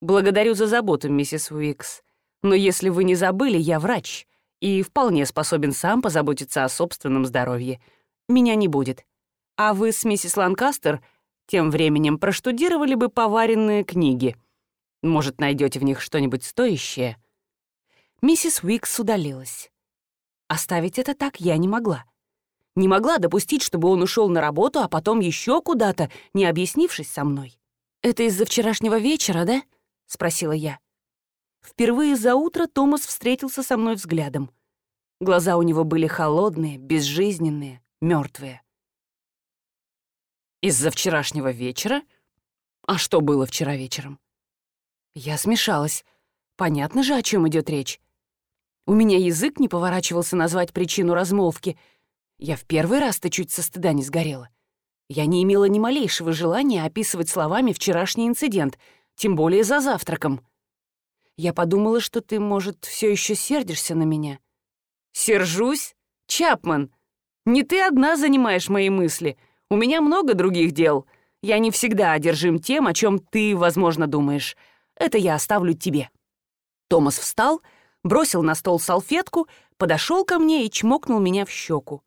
«Благодарю за заботу, миссис Уикс. Но если вы не забыли, я врач и вполне способен сам позаботиться о собственном здоровье. Меня не будет. А вы с миссис Ланкастер тем временем проштудировали бы поваренные книги. Может, найдете в них что-нибудь стоящее?» Миссис Уикс удалилась. Оставить это так я не могла. Не могла допустить, чтобы он ушел на работу, а потом еще куда-то, не объяснившись со мной. «Это из-за вчерашнего вечера, да?» — спросила я. Впервые за утро Томас встретился со мной взглядом. Глаза у него были холодные, безжизненные, мертвые. Из-за вчерашнего вечера? А что было вчера вечером? Я смешалась. Понятно же, о чем идет речь. У меня язык не поворачивался назвать причину размолвки. Я в первый раз-то чуть со стыда не сгорела. Я не имела ни малейшего желания описывать словами вчерашний инцидент, тем более за завтраком. Я подумала, что ты, может, все еще сердишься на меня. Сержусь? Чапман, не ты одна занимаешь мои мысли — у меня много других дел. Я не всегда одержим тем, о чем ты, возможно, думаешь. Это я оставлю тебе». Томас встал, бросил на стол салфетку, подошел ко мне и чмокнул меня в щеку.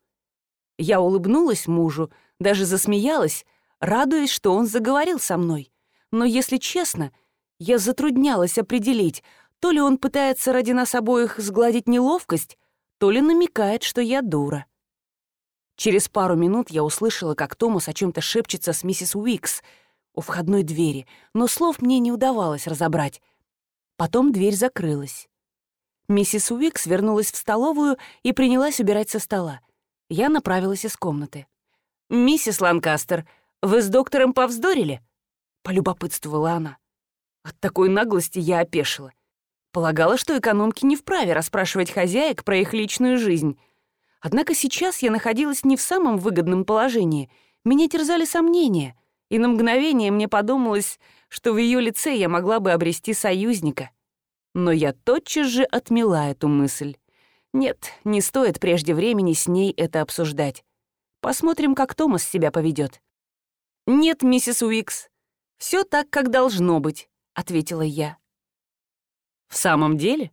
Я улыбнулась мужу, даже засмеялась, радуясь, что он заговорил со мной. Но, если честно, я затруднялась определить, то ли он пытается ради нас обоих сгладить неловкость, то ли намекает, что я дура. Через пару минут я услышала, как Томас о чем то шепчется с миссис Уикс у входной двери, но слов мне не удавалось разобрать. Потом дверь закрылась. Миссис Уикс вернулась в столовую и принялась убирать со стола. Я направилась из комнаты. «Миссис Ланкастер, вы с доктором повздорили?» — полюбопытствовала она. От такой наглости я опешила. Полагала, что экономки не вправе расспрашивать хозяек про их личную жизнь. Однако сейчас я находилась не в самом выгодном положении. Меня терзали сомнения, и на мгновение мне подумалось, что в ее лице я могла бы обрести союзника. Но я тотчас же отмела эту мысль. Нет, не стоит прежде времени с ней это обсуждать. Посмотрим, как Томас себя поведет. «Нет, миссис Уикс, все так, как должно быть», — ответила я. «В самом деле?»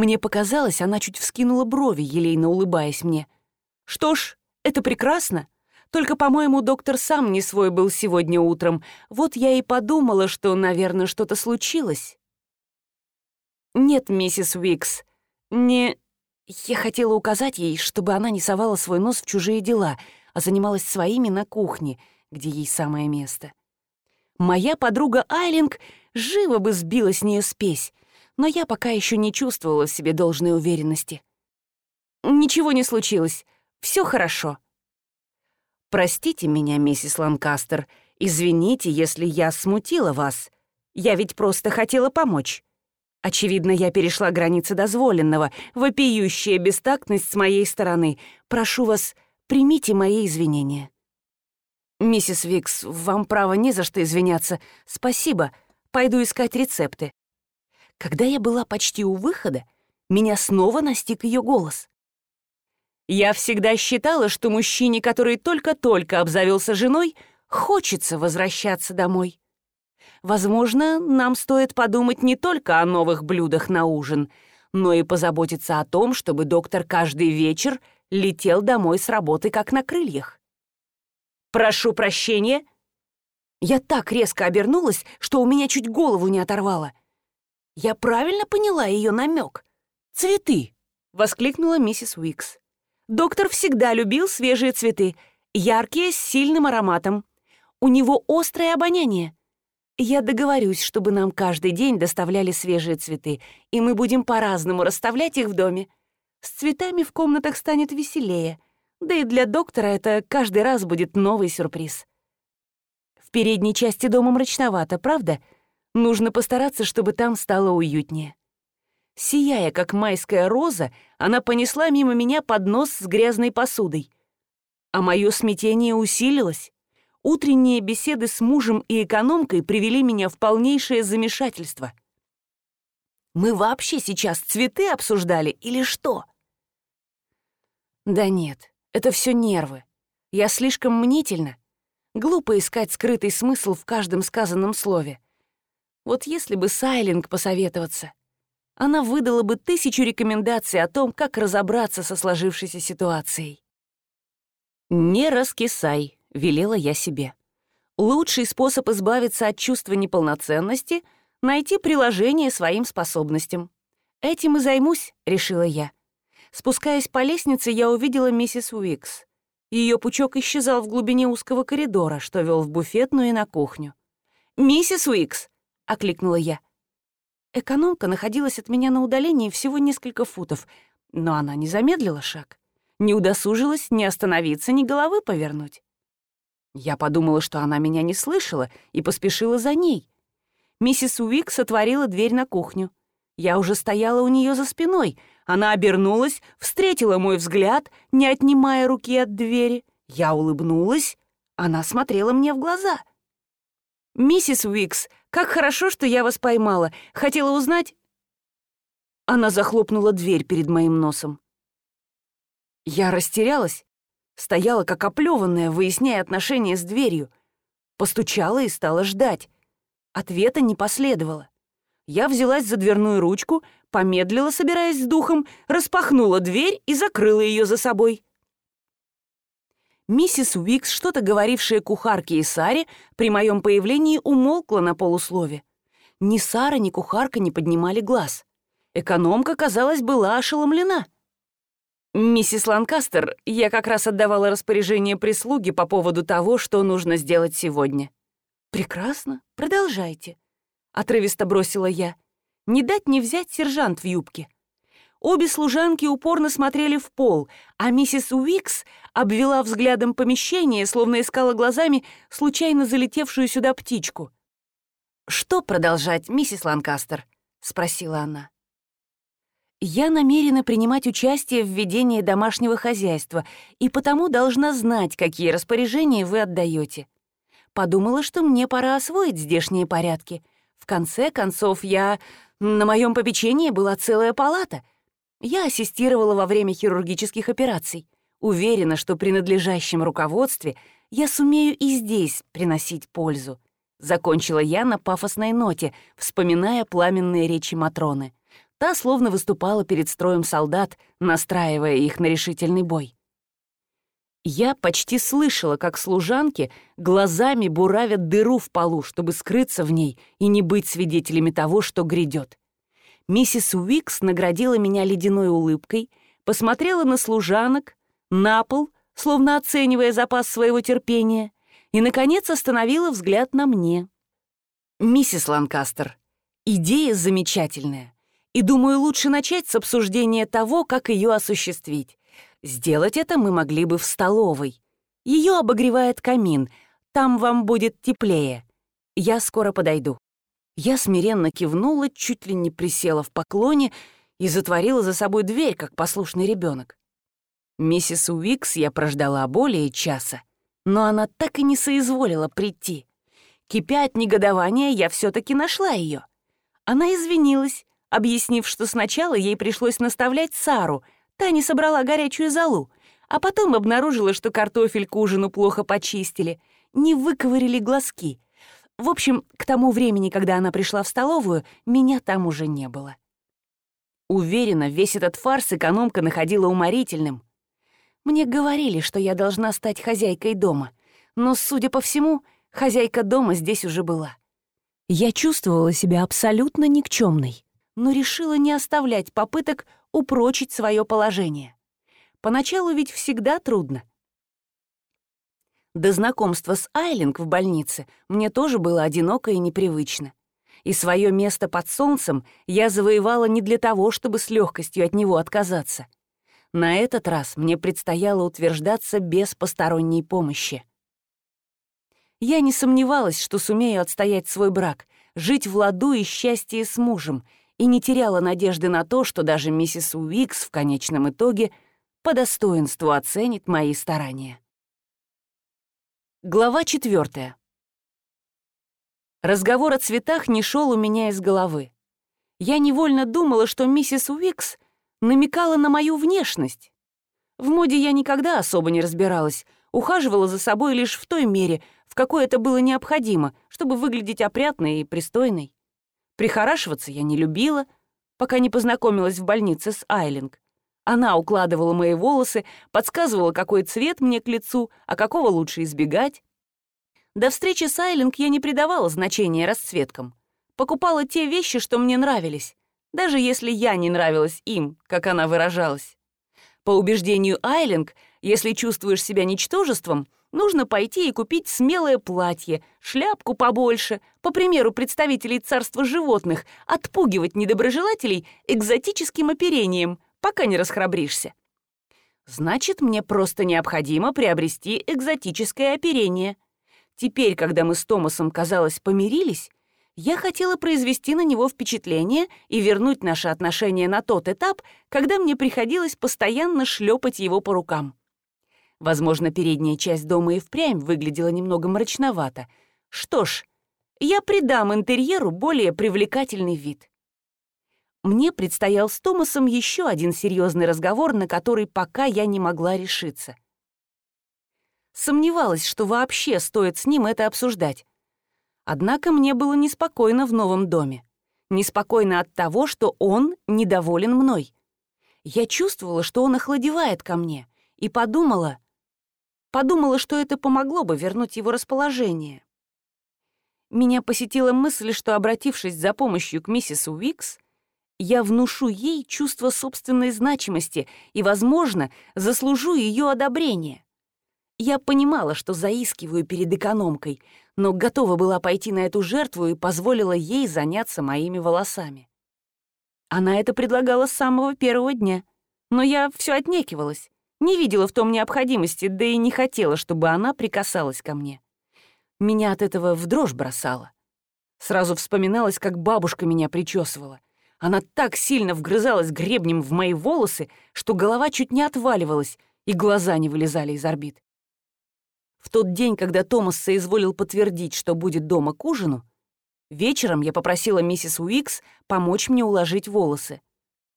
Мне показалось, она чуть вскинула брови, елейно улыбаясь мне. «Что ж, это прекрасно. Только, по-моему, доктор сам не свой был сегодня утром. Вот я и подумала, что, наверное, что-то случилось». «Нет, миссис Уикс, не...» Я хотела указать ей, чтобы она не совала свой нос в чужие дела, а занималась своими на кухне, где ей самое место. Моя подруга Айлинг живо бы сбила с нее спесь, но я пока еще не чувствовала в себе должной уверенности. «Ничего не случилось. Все хорошо». «Простите меня, миссис Ланкастер. Извините, если я смутила вас. Я ведь просто хотела помочь. Очевидно, я перешла границы дозволенного, вопиющая бестактность с моей стороны. Прошу вас, примите мои извинения». «Миссис Викс, вам право не за что извиняться. Спасибо. Пойду искать рецепты». Когда я была почти у выхода, меня снова настиг ее голос. Я всегда считала, что мужчине, который только-только обзавелся женой, хочется возвращаться домой. Возможно, нам стоит подумать не только о новых блюдах на ужин, но и позаботиться о том, чтобы доктор каждый вечер летел домой с работы как на крыльях. «Прошу прощения!» Я так резко обернулась, что у меня чуть голову не оторвало. Я правильно поняла ее намек? «Цветы!» — воскликнула миссис Уикс. «Доктор всегда любил свежие цветы, яркие, с сильным ароматом. У него острое обоняние. Я договорюсь, чтобы нам каждый день доставляли свежие цветы, и мы будем по-разному расставлять их в доме. С цветами в комнатах станет веселее, да и для доктора это каждый раз будет новый сюрприз. В передней части дома мрачновато, правда? Нужно постараться, чтобы там стало уютнее. Сияя, как майская роза, она понесла мимо меня поднос с грязной посудой. А мое смятение усилилось. Утренние беседы с мужем и экономкой привели меня в полнейшее замешательство. Мы вообще сейчас цветы обсуждали или что? Да нет, это все нервы. Я слишком мнительна. Глупо искать скрытый смысл в каждом сказанном слове. Вот если бы Сайлинг посоветоваться, она выдала бы тысячу рекомендаций о том, как разобраться со сложившейся ситуацией. «Не раскисай», — велела я себе. Лучший способ избавиться от чувства неполноценности — найти приложение своим способностям. Этим и займусь, — решила я. Спускаясь по лестнице, я увидела миссис Уикс. Ее пучок исчезал в глубине узкого коридора, что вел в буфетную и на кухню. «Миссис Уикс!» — окликнула я. Экономка находилась от меня на удалении всего несколько футов, но она не замедлила шаг, не удосужилась ни остановиться, ни головы повернуть. Я подумала, что она меня не слышала, и поспешила за ней. Миссис Уикс отворила дверь на кухню. Я уже стояла у нее за спиной. Она обернулась, встретила мой взгляд, не отнимая руки от двери. Я улыбнулась. Она смотрела мне в глаза. «Миссис Уикс, как хорошо, что я вас поймала. Хотела узнать...» Она захлопнула дверь перед моим носом. Я растерялась, Стояла как оплеванная, выясняя отношения с дверью. Постучала и стала ждать. Ответа не последовало. Я взялась за дверную ручку, помедлила, собираясь с духом, распахнула дверь и закрыла ее за собой. Миссис Уикс, что-то говорившая кухарке и Саре, при моем появлении умолкла на полуслове. Ни Сара, ни кухарка не поднимали глаз. Экономка, казалось, была ошеломлена. «Миссис Ланкастер, я как раз отдавала распоряжение прислуги по поводу того, что нужно сделать сегодня». «Прекрасно, продолжайте», — отрывисто бросила я. «Не дать не взять сержант в юбке». Обе служанки упорно смотрели в пол, а миссис Уикс обвела взглядом помещение, словно искала глазами случайно залетевшую сюда птичку. «Что продолжать, миссис Ланкастер?» — спросила она. «Я намерена принимать участие в ведении домашнего хозяйства и потому должна знать, какие распоряжения вы отдаете. Подумала, что мне пора освоить здешние порядки. В конце концов, я... На моем попечении была целая палата. Я ассистировала во время хирургических операций. Уверена, что при надлежащем руководстве я сумею и здесь приносить пользу. Закончила я на пафосной ноте, вспоминая пламенные речи Матроны. Та словно выступала перед строем солдат, настраивая их на решительный бой. Я почти слышала, как служанки глазами буравят дыру в полу, чтобы скрыться в ней и не быть свидетелями того, что грядет. Миссис Уикс наградила меня ледяной улыбкой, посмотрела на служанок, на пол, словно оценивая запас своего терпения, и, наконец, остановила взгляд на мне. «Миссис Ланкастер, идея замечательная, и, думаю, лучше начать с обсуждения того, как ее осуществить. Сделать это мы могли бы в столовой. Ее обогревает камин, там вам будет теплее. Я скоро подойду». Я смиренно кивнула, чуть ли не присела в поклоне и затворила за собой дверь, как послушный ребенок. Миссис Уикс я прождала более часа, но она так и не соизволила прийти. Кипя от негодования, я все таки нашла ее. Она извинилась, объяснив, что сначала ей пришлось наставлять Сару — Та не собрала горячую золу, а потом обнаружила, что картофель к ужину плохо почистили, не выковырили глазки. В общем, к тому времени, когда она пришла в столовую, меня там уже не было. Уверена, весь этот фарс экономка находила уморительным. Мне говорили, что я должна стать хозяйкой дома, но, судя по всему, хозяйка дома здесь уже была. Я чувствовала себя абсолютно никчемной, но решила не оставлять попыток упрочить свое положение. Поначалу ведь всегда трудно. До знакомства с Айлинг в больнице мне тоже было одиноко и непривычно. И свое место под солнцем я завоевала не для того, чтобы с легкостью от него отказаться. На этот раз мне предстояло утверждаться без посторонней помощи. Я не сомневалась, что сумею отстоять свой брак, жить в ладу и счастье с мужем — и не теряла надежды на то, что даже миссис Уикс в конечном итоге по достоинству оценит мои старания. Глава четвертая. Разговор о цветах не шел у меня из головы. Я невольно думала, что миссис Уикс намекала на мою внешность. В моде я никогда особо не разбиралась, ухаживала за собой лишь в той мере, в какой это было необходимо, чтобы выглядеть опрятной и пристойной. Прихорашиваться я не любила, пока не познакомилась в больнице с Айлинг. Она укладывала мои волосы, подсказывала, какой цвет мне к лицу, а какого лучше избегать. До встречи с Айлинг я не придавала значения расцветкам. Покупала те вещи, что мне нравились, даже если я не нравилась им, как она выражалась. По убеждению Айлинг, если чувствуешь себя ничтожеством — нужно пойти и купить смелое платье, шляпку побольше, по примеру представителей царства животных, отпугивать недоброжелателей экзотическим оперением, пока не расхрабришься. Значит, мне просто необходимо приобрести экзотическое оперение. Теперь, когда мы с Томасом, казалось, помирились, я хотела произвести на него впечатление и вернуть наши отношения на тот этап, когда мне приходилось постоянно шлепать его по рукам. Возможно, передняя часть дома и впрямь выглядела немного мрачновато. Что ж, я придам интерьеру более привлекательный вид. Мне предстоял с Томасом еще один серьезный разговор, на который пока я не могла решиться. Сомневалась, что вообще стоит с ним это обсуждать. Однако мне было неспокойно в новом доме. Неспокойна от того, что он недоволен мной. Я чувствовала, что он охладевает ко мне, и подумала... Подумала, что это помогло бы вернуть его расположение. Меня посетила мысль, что, обратившись за помощью к миссис Уикс, я внушу ей чувство собственной значимости и, возможно, заслужу ее одобрение. Я понимала, что заискиваю перед экономкой, но готова была пойти на эту жертву и позволила ей заняться моими волосами. Она это предлагала с самого первого дня, но я все отнекивалась, не видела в том необходимости, да и не хотела, чтобы она прикасалась ко мне. Меня от этого в дрожь бросало. Сразу вспоминалось, как бабушка меня причесывала. Она так сильно вгрызалась гребнем в мои волосы, что голова чуть не отваливалась, и глаза не вылезали из орбит. В тот день, когда Томас соизволил подтвердить, что будет дома к ужину, вечером я попросила миссис Уикс помочь мне уложить волосы.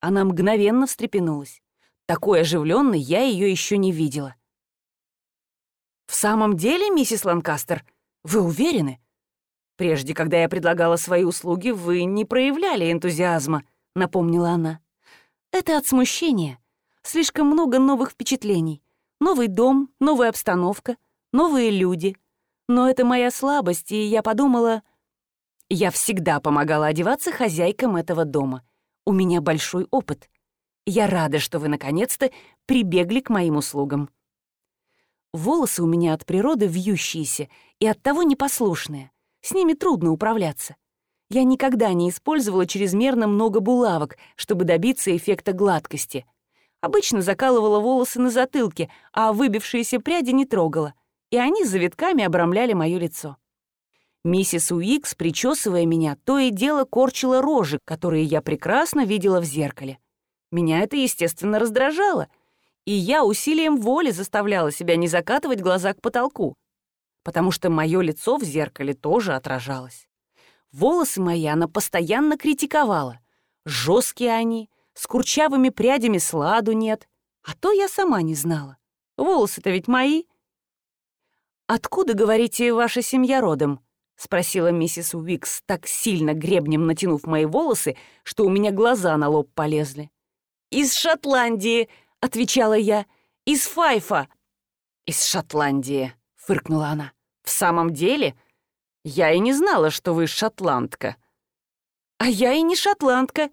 Она мгновенно встрепенулась. Такой оживленной я ее еще не видела. «В самом деле, миссис Ланкастер, вы уверены? «Прежде, когда я предлагала свои услуги, вы не проявляли энтузиазма», — напомнила она. «Это от смущения. Слишком много новых впечатлений. Новый дом, новая обстановка, новые люди. Но это моя слабость, и я подумала... Я всегда помогала одеваться хозяйкам этого дома. У меня большой опыт. Я рада, что вы наконец-то прибегли к моим услугам. Волосы у меня от природы вьющиеся и оттого непослушные. С ними трудно управляться. Я никогда не использовала чрезмерно много булавок, чтобы добиться эффекта гладкости. Обычно закалывала волосы на затылке, а выбившиеся пряди не трогала, и они завитками обрамляли мое лицо. Миссис Уикс, причесывая меня, то и дело корчила рожи, которые я прекрасно видела в зеркале. Меня это, естественно, раздражало, и я усилием воли заставляла себя не закатывать глаза к потолку потому что мое лицо в зеркале тоже отражалось. Волосы мои она постоянно критиковала. Жесткие они, с курчавыми прядями сладу нет. А то я сама не знала. Волосы-то ведь мои. «Откуда, говорите, ваша семья родом?» — спросила миссис Уикс, так сильно гребнем натянув мои волосы, что у меня глаза на лоб полезли. «Из Шотландии!» — отвечала я. «Из Файфа!» «Из Шотландии!» — фыркнула она. «В самом деле? Я и не знала, что вы шотландка». «А я и не шотландка.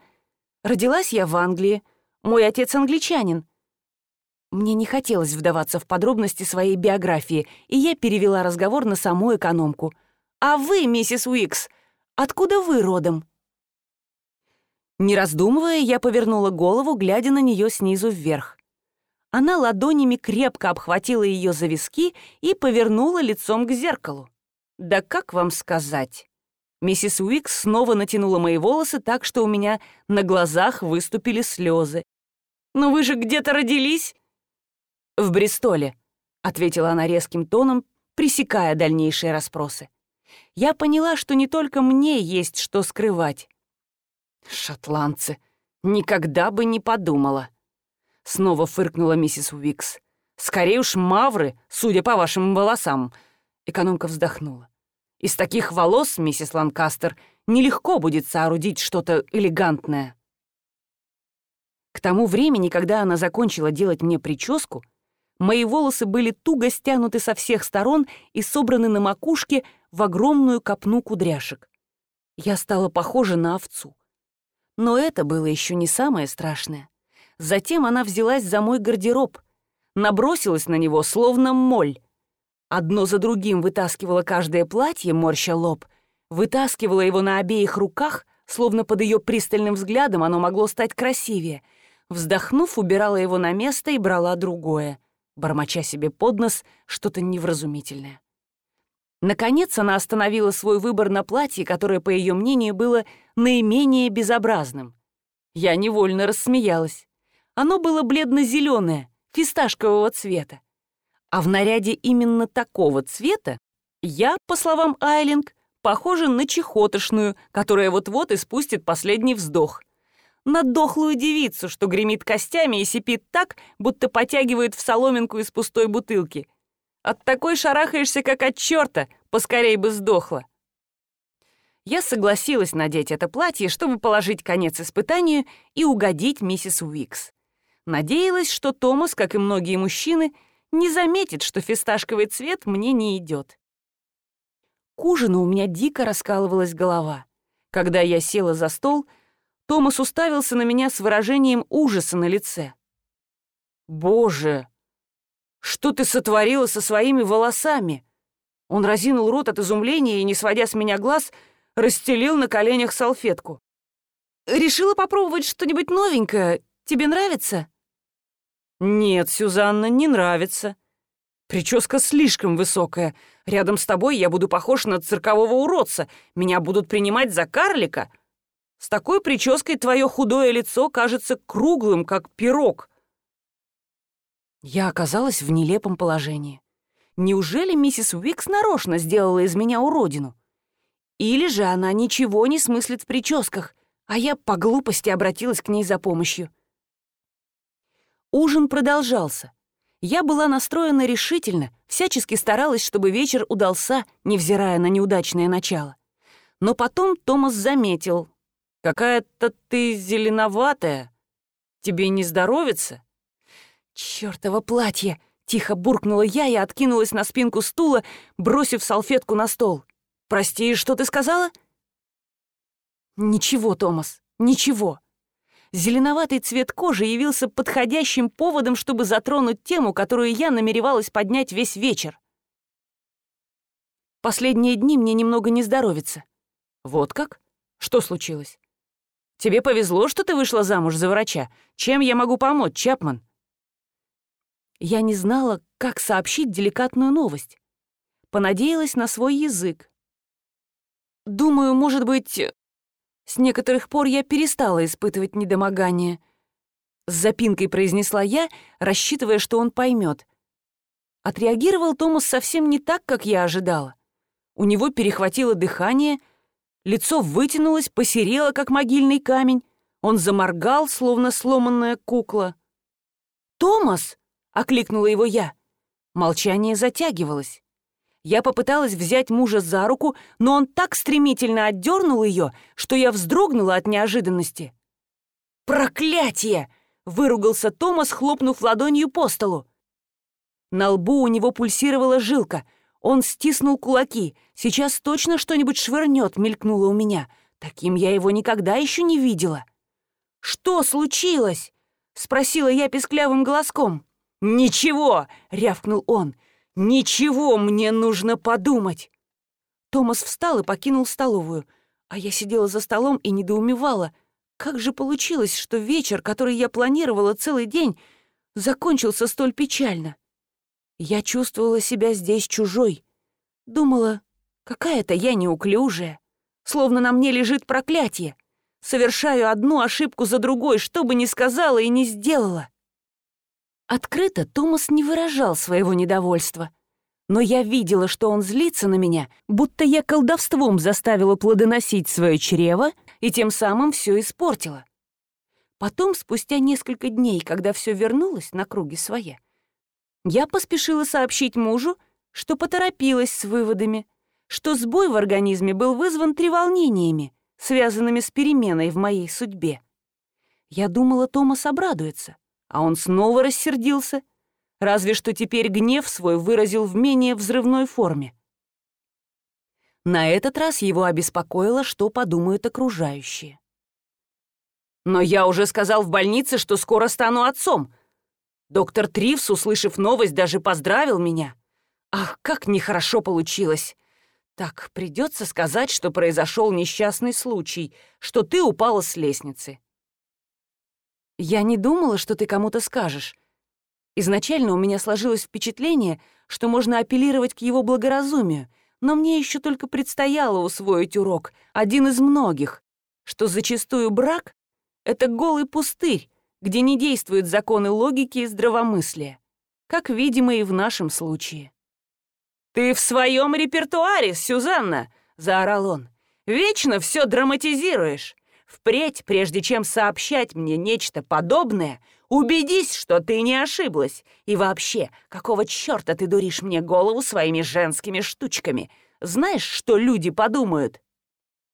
Родилась я в Англии. Мой отец англичанин». Мне не хотелось вдаваться в подробности своей биографии, и я перевела разговор на саму экономку. «А вы, миссис Уикс, откуда вы родом?» Не раздумывая, я повернула голову, глядя на нее снизу вверх. Она ладонями крепко обхватила ее за виски и повернула лицом к зеркалу. «Да как вам сказать?» Миссис Уикс снова натянула мои волосы так, что у меня на глазах выступили слезы. «Но вы же где-то родились?» «В Бристоле», — ответила она резким тоном, пресекая дальнейшие расспросы. Я поняла, что не только мне есть что скрывать. «Шотландцы, никогда бы не подумала». — снова фыркнула миссис Уикс. «Скорее уж мавры, судя по вашим волосам». Экономка вздохнула. «Из таких волос, миссис Ланкастер, нелегко будет соорудить что-то элегантное». К тому времени, когда она закончила делать мне прическу, мои волосы были туго стянуты со всех сторон и собраны на макушке в огромную копну кудряшек. Я стала похожа на овцу. Но это было еще не самое страшное. Затем она взялась за мой гардероб, набросилась на него, словно моль. Одно за другим вытаскивала каждое платье, морща лоб, вытаскивала его на обеих руках, словно под ее пристальным взглядом оно могло стать красивее. Вздохнув, убирала его на место и брала другое, бормоча себе под нос что-то невразумительное. Наконец она остановила свой выбор на платье, которое, по ее мнению, было наименее безобразным. Я невольно рассмеялась. Оно было бледно-зеленое, фисташкового цвета. А в наряде именно такого цвета я, по словам Айлинг, похожа на чехотошную, которая вот-вот испустит последний вздох. На дохлую девицу, что гремит костями и сипит так, будто потягивает в соломинку из пустой бутылки. От такой шарахаешься, как от черта, поскорей бы сдохла. я согласилась надеть это платье, чтобы положить конец испытанию и угодить миссис Уикс. Надеялась, что Томас, как и многие мужчины, не заметит, что фисташковый цвет мне не идет. К ужину у меня дико раскалывалась голова. Когда я села за стол, Томас уставился на меня с выражением ужаса на лице. «Боже, что ты сотворила со своими волосами?» Он разинул рот от изумления и, не сводя с меня глаз, расстелил на коленях салфетку. «Решила попробовать что-нибудь новенькое. Тебе нравится?» «Нет, Сюзанна, не нравится. Прическа слишком высокая. Рядом с тобой я буду похож на циркового уродца. Меня будут принимать за карлика. С такой прической твое худое лицо кажется круглым, как пирог». Я оказалась в нелепом положении. Неужели миссис Уикс нарочно сделала из меня уродину? Или же она ничего не смыслит в прическах, а я по глупости обратилась к ней за помощью. Ужин продолжался. Я была настроена решительно, всячески старалась, чтобы вечер удался, невзирая на неудачное начало. Но потом Томас заметил. «Какая-то ты зеленоватая. Тебе не здоровится?» «Чёртово платье!» Тихо буркнула я и откинулась на спинку стула, бросив салфетку на стол. «Прости, что ты сказала?» «Ничего, Томас, ничего». Зеленоватый цвет кожи явился подходящим поводом, чтобы затронуть тему, которую я намеревалась поднять весь вечер. Последние дни мне немного не здоровится. Вот как? Что случилось? Тебе повезло, что ты вышла замуж за врача. Чем я могу помочь, Чапман? Я не знала, как сообщить деликатную новость. Понадеялась на свой язык. Думаю, может быть, с некоторых пор я перестала испытывать недомогание. С запинкой произнесла я, рассчитывая, что он поймет. Отреагировал Томас совсем не так, как я ожидала. У него перехватило дыхание, лицо вытянулось, посерело, как могильный камень. Он заморгал, словно сломанная кукла. «Томас!» — окликнула его я. Молчание затягивалось. Я попыталась взять мужа за руку, но он так стремительно отдернул ее, что я вздрогнула от неожиданности. «Проклятие!» — выругался Томас, хлопнув ладонью по столу. На лбу у него пульсировала жилка. Он стиснул кулаки. «Сейчас точно что-нибудь швырнет», — мелькнуло у меня. Таким я его никогда еще не видела. «Что случилось?» — спросила я песклявым голоском. «Ничего!» — рявкнул он. «Ничего, мне нужно подумать!» Томас встал и покинул столовую, а я сидела за столом и недоумевала, как же получилось, что вечер, который я планировала целый день, закончился столь печально. Я чувствовала себя здесь чужой. Думала, какая-то я неуклюжая, словно на мне лежит проклятие. Совершаю одну ошибку за другой, что бы ни сказала и не сделала. Открыто Томас не выражал своего недовольства. Но я видела, что он злится на меня, будто я колдовством заставила плодоносить свое чрево и тем самым все испортила. Потом, спустя несколько дней, когда все вернулось на круги своя, я поспешила сообщить мужу, что поторопилась с выводами, что сбой в организме был вызван треволнениями, связанными с переменой в моей судьбе. Я думала, Томас обрадуется, а он снова рассердился, разве что теперь гнев свой выразил в менее взрывной форме. На этот раз его обеспокоило, что подумают окружающие. «Но я уже сказал в больнице, что скоро стану отцом. Доктор Тривс, услышав новость, даже поздравил меня. Ах, как нехорошо получилось. Так, придется сказать, что произошел несчастный случай, что ты упала с лестницы. «Я не думала, что ты кому-то скажешь. Изначально у меня сложилось впечатление, что можно апеллировать к его благоразумию, но мне еще только предстояло усвоить урок, один из многих, что зачастую брак — это голый пустырь, где не действуют законы логики и здравомыслия, как видимо и в нашем случае. «Ты в своем репертуаре, Сюзанна!» — заорал он. «Вечно все драматизируешь. Впредь, прежде чем сообщать мне нечто подобное, убедись, что ты не ошиблась. И вообще, какого черта ты дуришь мне голову своими женскими штучками? Знаешь, что люди подумают?»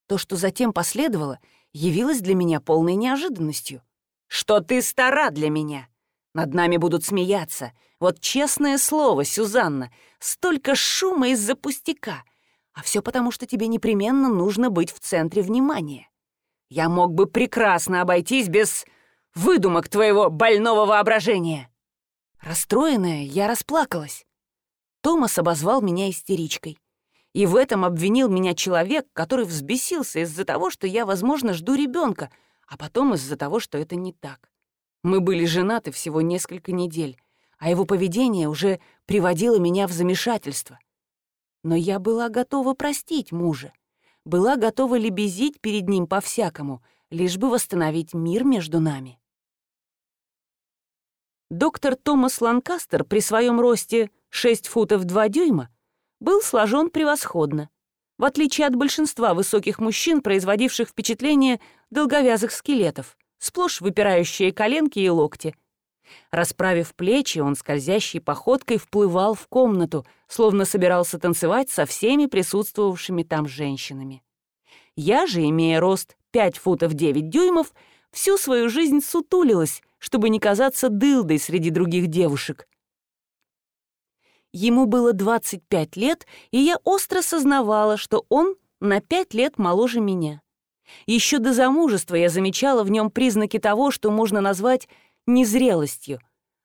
То, что затем последовало, явилось для меня полной неожиданностью. «Что ты стара для меня! Над нами будут смеяться. Вот честное слово, Сюзанна, столько шума из-за пустяка. А все потому, что тебе непременно нужно быть в центре внимания. Я мог бы прекрасно обойтись без выдумок твоего больного воображения». Расстроенная, я расплакалась. Томас обозвал меня истеричкой. И в этом обвинил меня человек, который взбесился из-за того, что я, возможно, жду ребенка, а потом из-за того, что это не так. Мы были женаты всего несколько недель, а его поведение уже приводило меня в замешательство. Но я была готова простить мужа, была готова лебезить перед ним по-всякому, лишь бы восстановить мир между нами. Доктор Томас Ланкастер при своем росте 6 футов 2 дюйма был сложен превосходно, в отличие от большинства высоких мужчин, производивших впечатление долговязых скелетов, сплошь выпирающие коленки и локти. Расправив плечи, он скользящей походкой вплывал в комнату, словно собирался танцевать со всеми присутствовавшими там женщинами. Я же, имея рост 5 футов 9 дюймов, всю свою жизнь сутулилась, чтобы не казаться дылдой среди других девушек. Ему было 25 лет, и я остро сознавала, что он на 5 лет моложе меня. Еще до замужества я замечала в нем признаки того, что можно назвать незрелостью.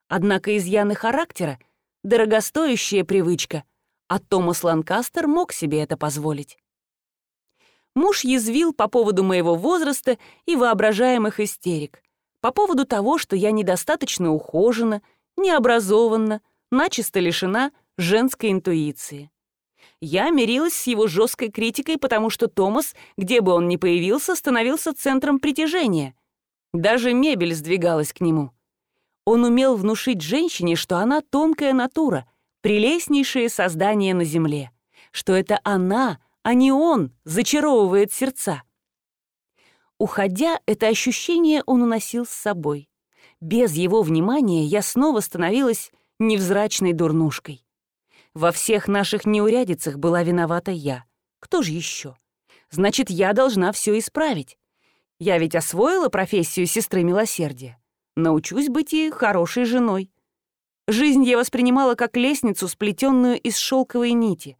Однако изъяны характера — дорогостоящая привычка, а Томас Ланкастер мог себе это позволить. Муж язвил по поводу моего возраста и воображаемых истерик по поводу того, что я недостаточно ухожена, необразованна, начисто лишена женской интуиции. Я мирилась с его жесткой критикой, потому что Томас, где бы он ни появился, становился центром притяжения. Даже мебель сдвигалась к нему. Он умел внушить женщине, что она тонкая натура, прелестнейшее создание на земле, что это она, а не он, зачаровывает сердца. Уходя, это ощущение он уносил с собой. Без его внимания я снова становилась невзрачной дурнушкой. Во всех наших неурядицах была виновата я. Кто же еще? Значит, я должна все исправить. Я ведь освоила профессию сестры милосердия. Научусь быть и хорошей женой. Жизнь я воспринимала как лестницу, сплетенную из шелковой нити.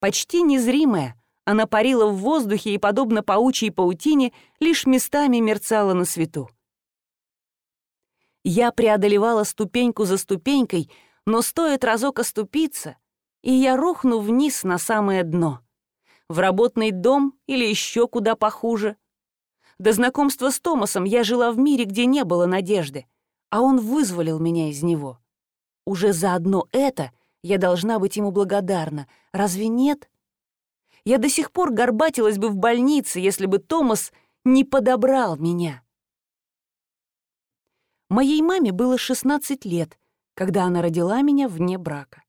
Почти незримая, она парила в воздухе и, подобно паучьей паутине, лишь местами мерцала на свету. Я преодолевала ступеньку за ступенькой, но стоит разок оступиться, и я рухну вниз на самое дно. В работный дом или еще куда похуже. До знакомства с Томасом я жила в мире, где не было надежды, а он вызволил меня из него. Уже за одно это я должна быть ему благодарна. Разве нет? Я до сих пор горбатилась бы в больнице, если бы Томас не подобрал меня. Моей маме было 16 лет, когда она родила меня вне брака.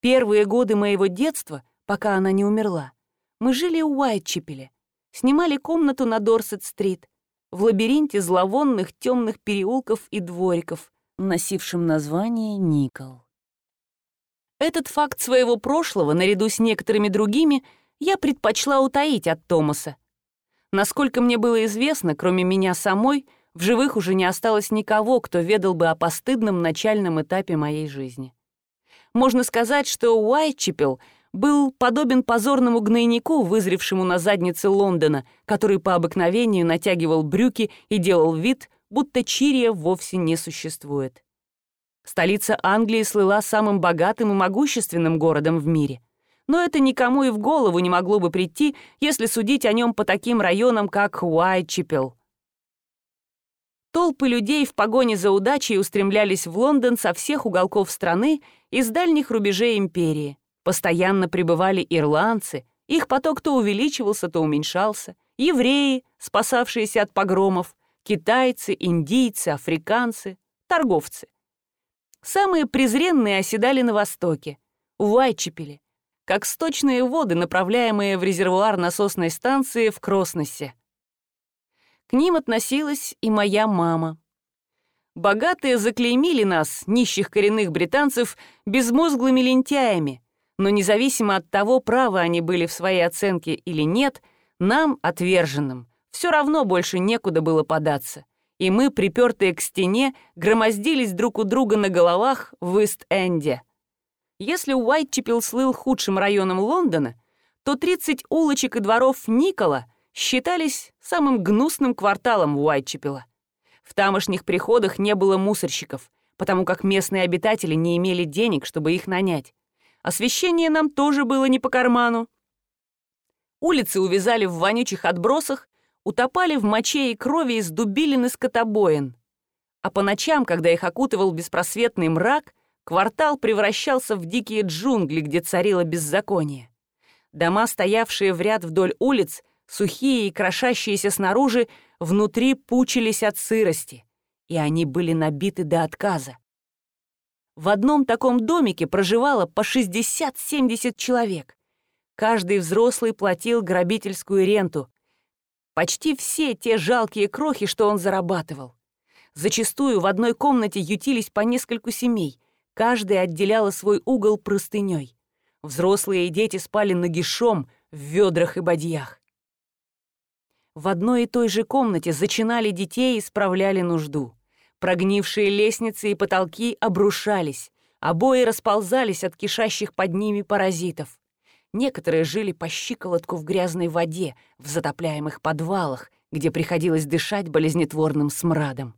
Первые годы моего детства, пока она не умерла, мы жили у Уайтчепеле, снимали комнату на Дорсет-стрит, в лабиринте зловонных темных переулков и двориков, носившем название Никол. Этот факт своего прошлого, наряду с некоторыми другими, я предпочла утаить от Томаса. Насколько мне было известно, кроме меня самой, в живых уже не осталось никого, кто ведал бы о постыдном начальном этапе моей жизни. Можно сказать, что Уайтчепел был подобен позорному гнойнику, вызревшему на заднице Лондона, который по обыкновению натягивал брюки и делал вид, будто Чирия вовсе не существует. Столица Англии слыла самым богатым и могущественным городом в мире — но это никому и в голову не могло бы прийти, если судить о нем по таким районам, как Уайтчепел. Толпы людей в погоне за удачей устремлялись в Лондон со всех уголков страны и с дальних рубежей империи. Постоянно прибывали ирландцы, их поток то увеличивался, то уменьшался, евреи, спасавшиеся от погромов, китайцы, индийцы, африканцы, торговцы. Самые презренные оседали на востоке, в Уайтчепеле, как сточные воды, направляемые в резервуар насосной станции в Кроснессе. К ним относилась и моя мама. Богатые заклеймили нас, нищих коренных британцев, безмозглыми лентяями, но независимо от того, правы они были в своей оценке или нет, Нам, отверженным, все равно больше некуда было податься, и мы, припертые к стене, громоздились друг у друга на головах в Ист-Энде. Если Уайтчепел слыл худшим районом Лондона, то 30 улочек и дворов Никола считались самым гнусным кварталом Уайтчепела. В тамошних приходах не было мусорщиков, потому как местные обитатели не имели денег, чтобы их нанять. Освещение нам тоже было не по карману. Улицы увязали в вонючих отбросах, утопали в моче и крови из дубилин и скотобоин. А по ночам, когда их окутывал беспросветный мрак, квартал превращался в дикие джунгли, где царило беззаконие. Дома, стоявшие в ряд вдоль улиц, сухие и крошащиеся снаружи, внутри пучились от сырости, и они были набиты до отказа. В одном таком домике проживало по 60-70 человек. Каждый взрослый платил грабительскую ренту. Почти все те жалкие крохи, что он зарабатывал. Зачастую в одной комнате ютились по нескольку семей. Каждая отделяла свой угол простыней. Взрослые и дети спали нагишом в ведрах и бадьях. В одной и той же комнате зачинали детей и справляли нужду. Прогнившие лестницы и потолки обрушались, обои расползались от кишащих под ними паразитов. Некоторые жили по щиколотку в грязной воде, в затопляемых подвалах, где приходилось дышать болезнетворным смрадом.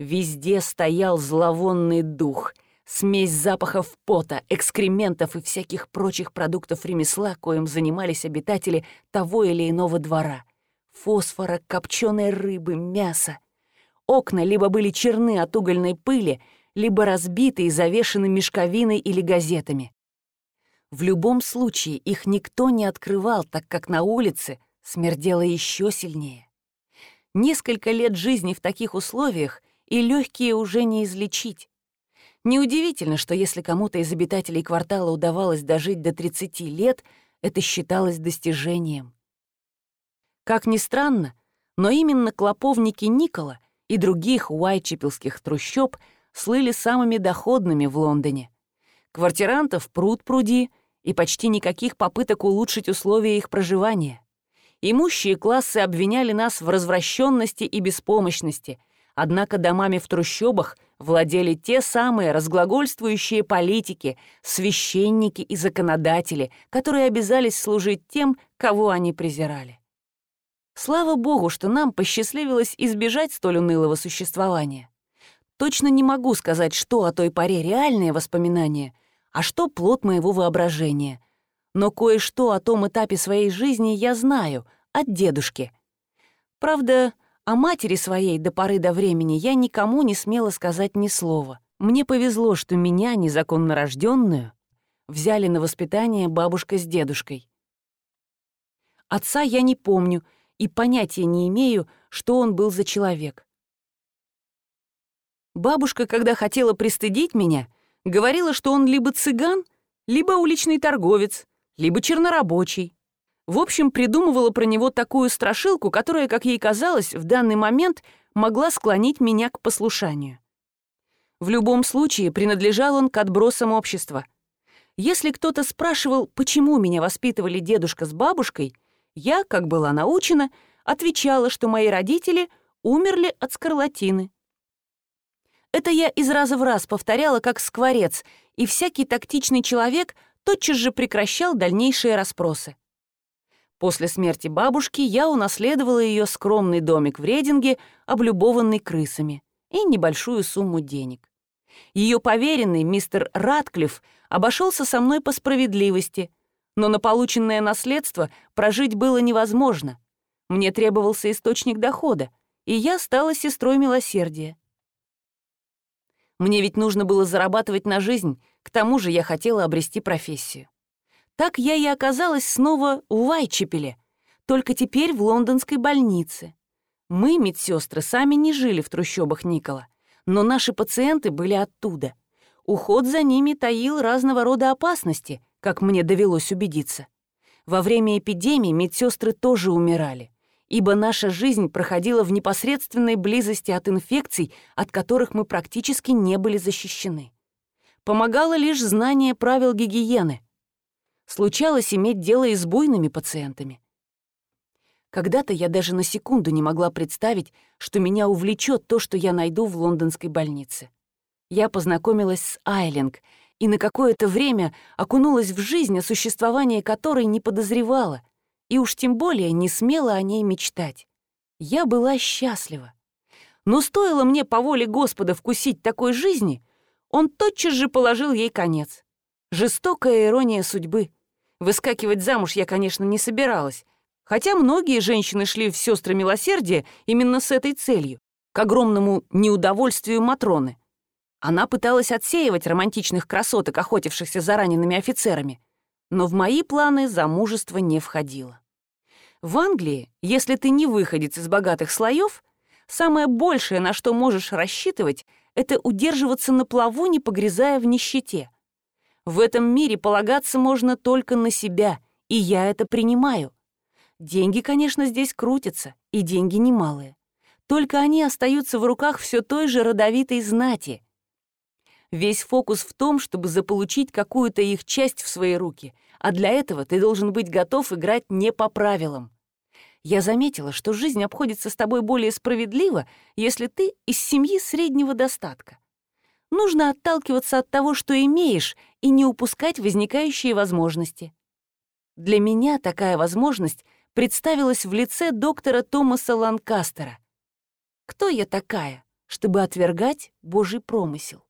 Везде стоял зловонный дух, смесь запахов пота, экскрементов и всяких прочих продуктов ремесла, коим занимались обитатели того или иного двора. Фосфора, копченой рыбы, мяса. Окна либо были черны от угольной пыли, либо разбиты и завешены мешковиной или газетами. В любом случае их никто не открывал, так как на улице смердело еще сильнее. Несколько лет жизни в таких условиях и легкие уже не излечить. Неудивительно, что если кому-то из обитателей квартала удавалось дожить до 30 лет, это считалось достижением. Как ни странно, но именно клоповники Никола и других уайтчепелских трущоб слыли самыми доходными в Лондоне. Квартирантов пруд пруди и почти никаких попыток улучшить условия их проживания. Имущие классы обвиняли нас в развращенности и беспомощности, однако домами в трущобах владели те самые разглагольствующие политики, священники и законодатели, которые обязались служить тем, кого они презирали. Слава богу, что нам посчастливилось избежать столь унылого существования. Точно не могу сказать, что о той поре реальные воспоминания, а что плод моего воображения. Но кое-что о том этапе своей жизни я знаю от дедушки. Правда, о матери своей до поры до времени я никому не смела сказать ни слова. Мне повезло, что меня, незаконно рожденную, взяли на воспитание бабушка с дедушкой. Отца я не помню — и понятия не имею, что он был за человек. Бабушка, когда хотела пристыдить меня, говорила, что он либо цыган, либо уличный торговец, либо чернорабочий. В общем, придумывала про него такую страшилку, которая, как ей казалось, в данный момент могла склонить меня к послушанию. В любом случае, принадлежал он к отбросам общества. Если кто-то спрашивал, почему меня воспитывали дедушка с бабушкой — я, как была научена, отвечала, что мои родители умерли от скарлатины. Это я из раза в раз повторяла как скворец, и всякий тактичный человек тотчас же прекращал дальнейшие расспросы. После смерти бабушки я унаследовала ее скромный домик в Рединге, облюбованный крысами, и небольшую сумму денег. Ее поверенный, мистер Ратклифф, обошелся со мной по справедливости, но на полученное наследство прожить было невозможно. Мне требовался источник дохода, и я стала сестрой милосердия. Мне ведь нужно было зарабатывать на жизнь, к тому же я хотела обрести профессию. Так я и оказалась снова в Вайчепеле, только теперь в лондонской больнице. Мы, медсестры, сами не жили в трущобах Никола, но наши пациенты были оттуда. Уход за ними таил разного рода опасности, как мне довелось убедиться. Во время эпидемии медсестры тоже умирали, ибо наша жизнь проходила в непосредственной близости от инфекций, от которых мы практически не были защищены. Помогало лишь знание правил гигиены. Случалось иметь дело и с буйными пациентами. Когда-то я даже на секунду не могла представить, что меня увлечет то, что я найду в лондонской больнице. Я познакомилась с Айлинг и на какое-то время окунулась в жизнь, о существовании которой не подозревала, и уж тем более не смела о ней мечтать. Я была счастлива. Но стоило мне по воле Господа вкусить такой жизни, он тотчас же положил ей конец. Жестокая ирония судьбы. Выскакивать замуж я, конечно, не собиралась, хотя многие женщины шли в сестры милосердия именно с этой целью, к огромному неудовольствию Матроны. Она пыталась отсеивать романтичных красоток, охотившихся за ранеными офицерами, но в мои планы замужество не входило. В Англии, если ты не выходец из богатых слоев, самое большее, на что можешь рассчитывать, это удерживаться на плаву, не погрязая в нищете. В этом мире полагаться можно только на себя, и я это принимаю. Деньги, конечно, здесь крутятся, и деньги немалые. Только они остаются в руках все той же родовитой знати. Весь фокус в том, чтобы заполучить какую-то их часть в свои руки, а для этого ты должен быть готов играть не по правилам. Я заметила, что жизнь обходится с тобой более справедливо, если ты из семьи среднего достатка. Нужно отталкиваться от того, что имеешь, и не упускать возникающие возможности. Для меня такая возможность представилась в лице доктора Томаса Ланкастера. Кто я такая, чтобы отвергать Божий промысел?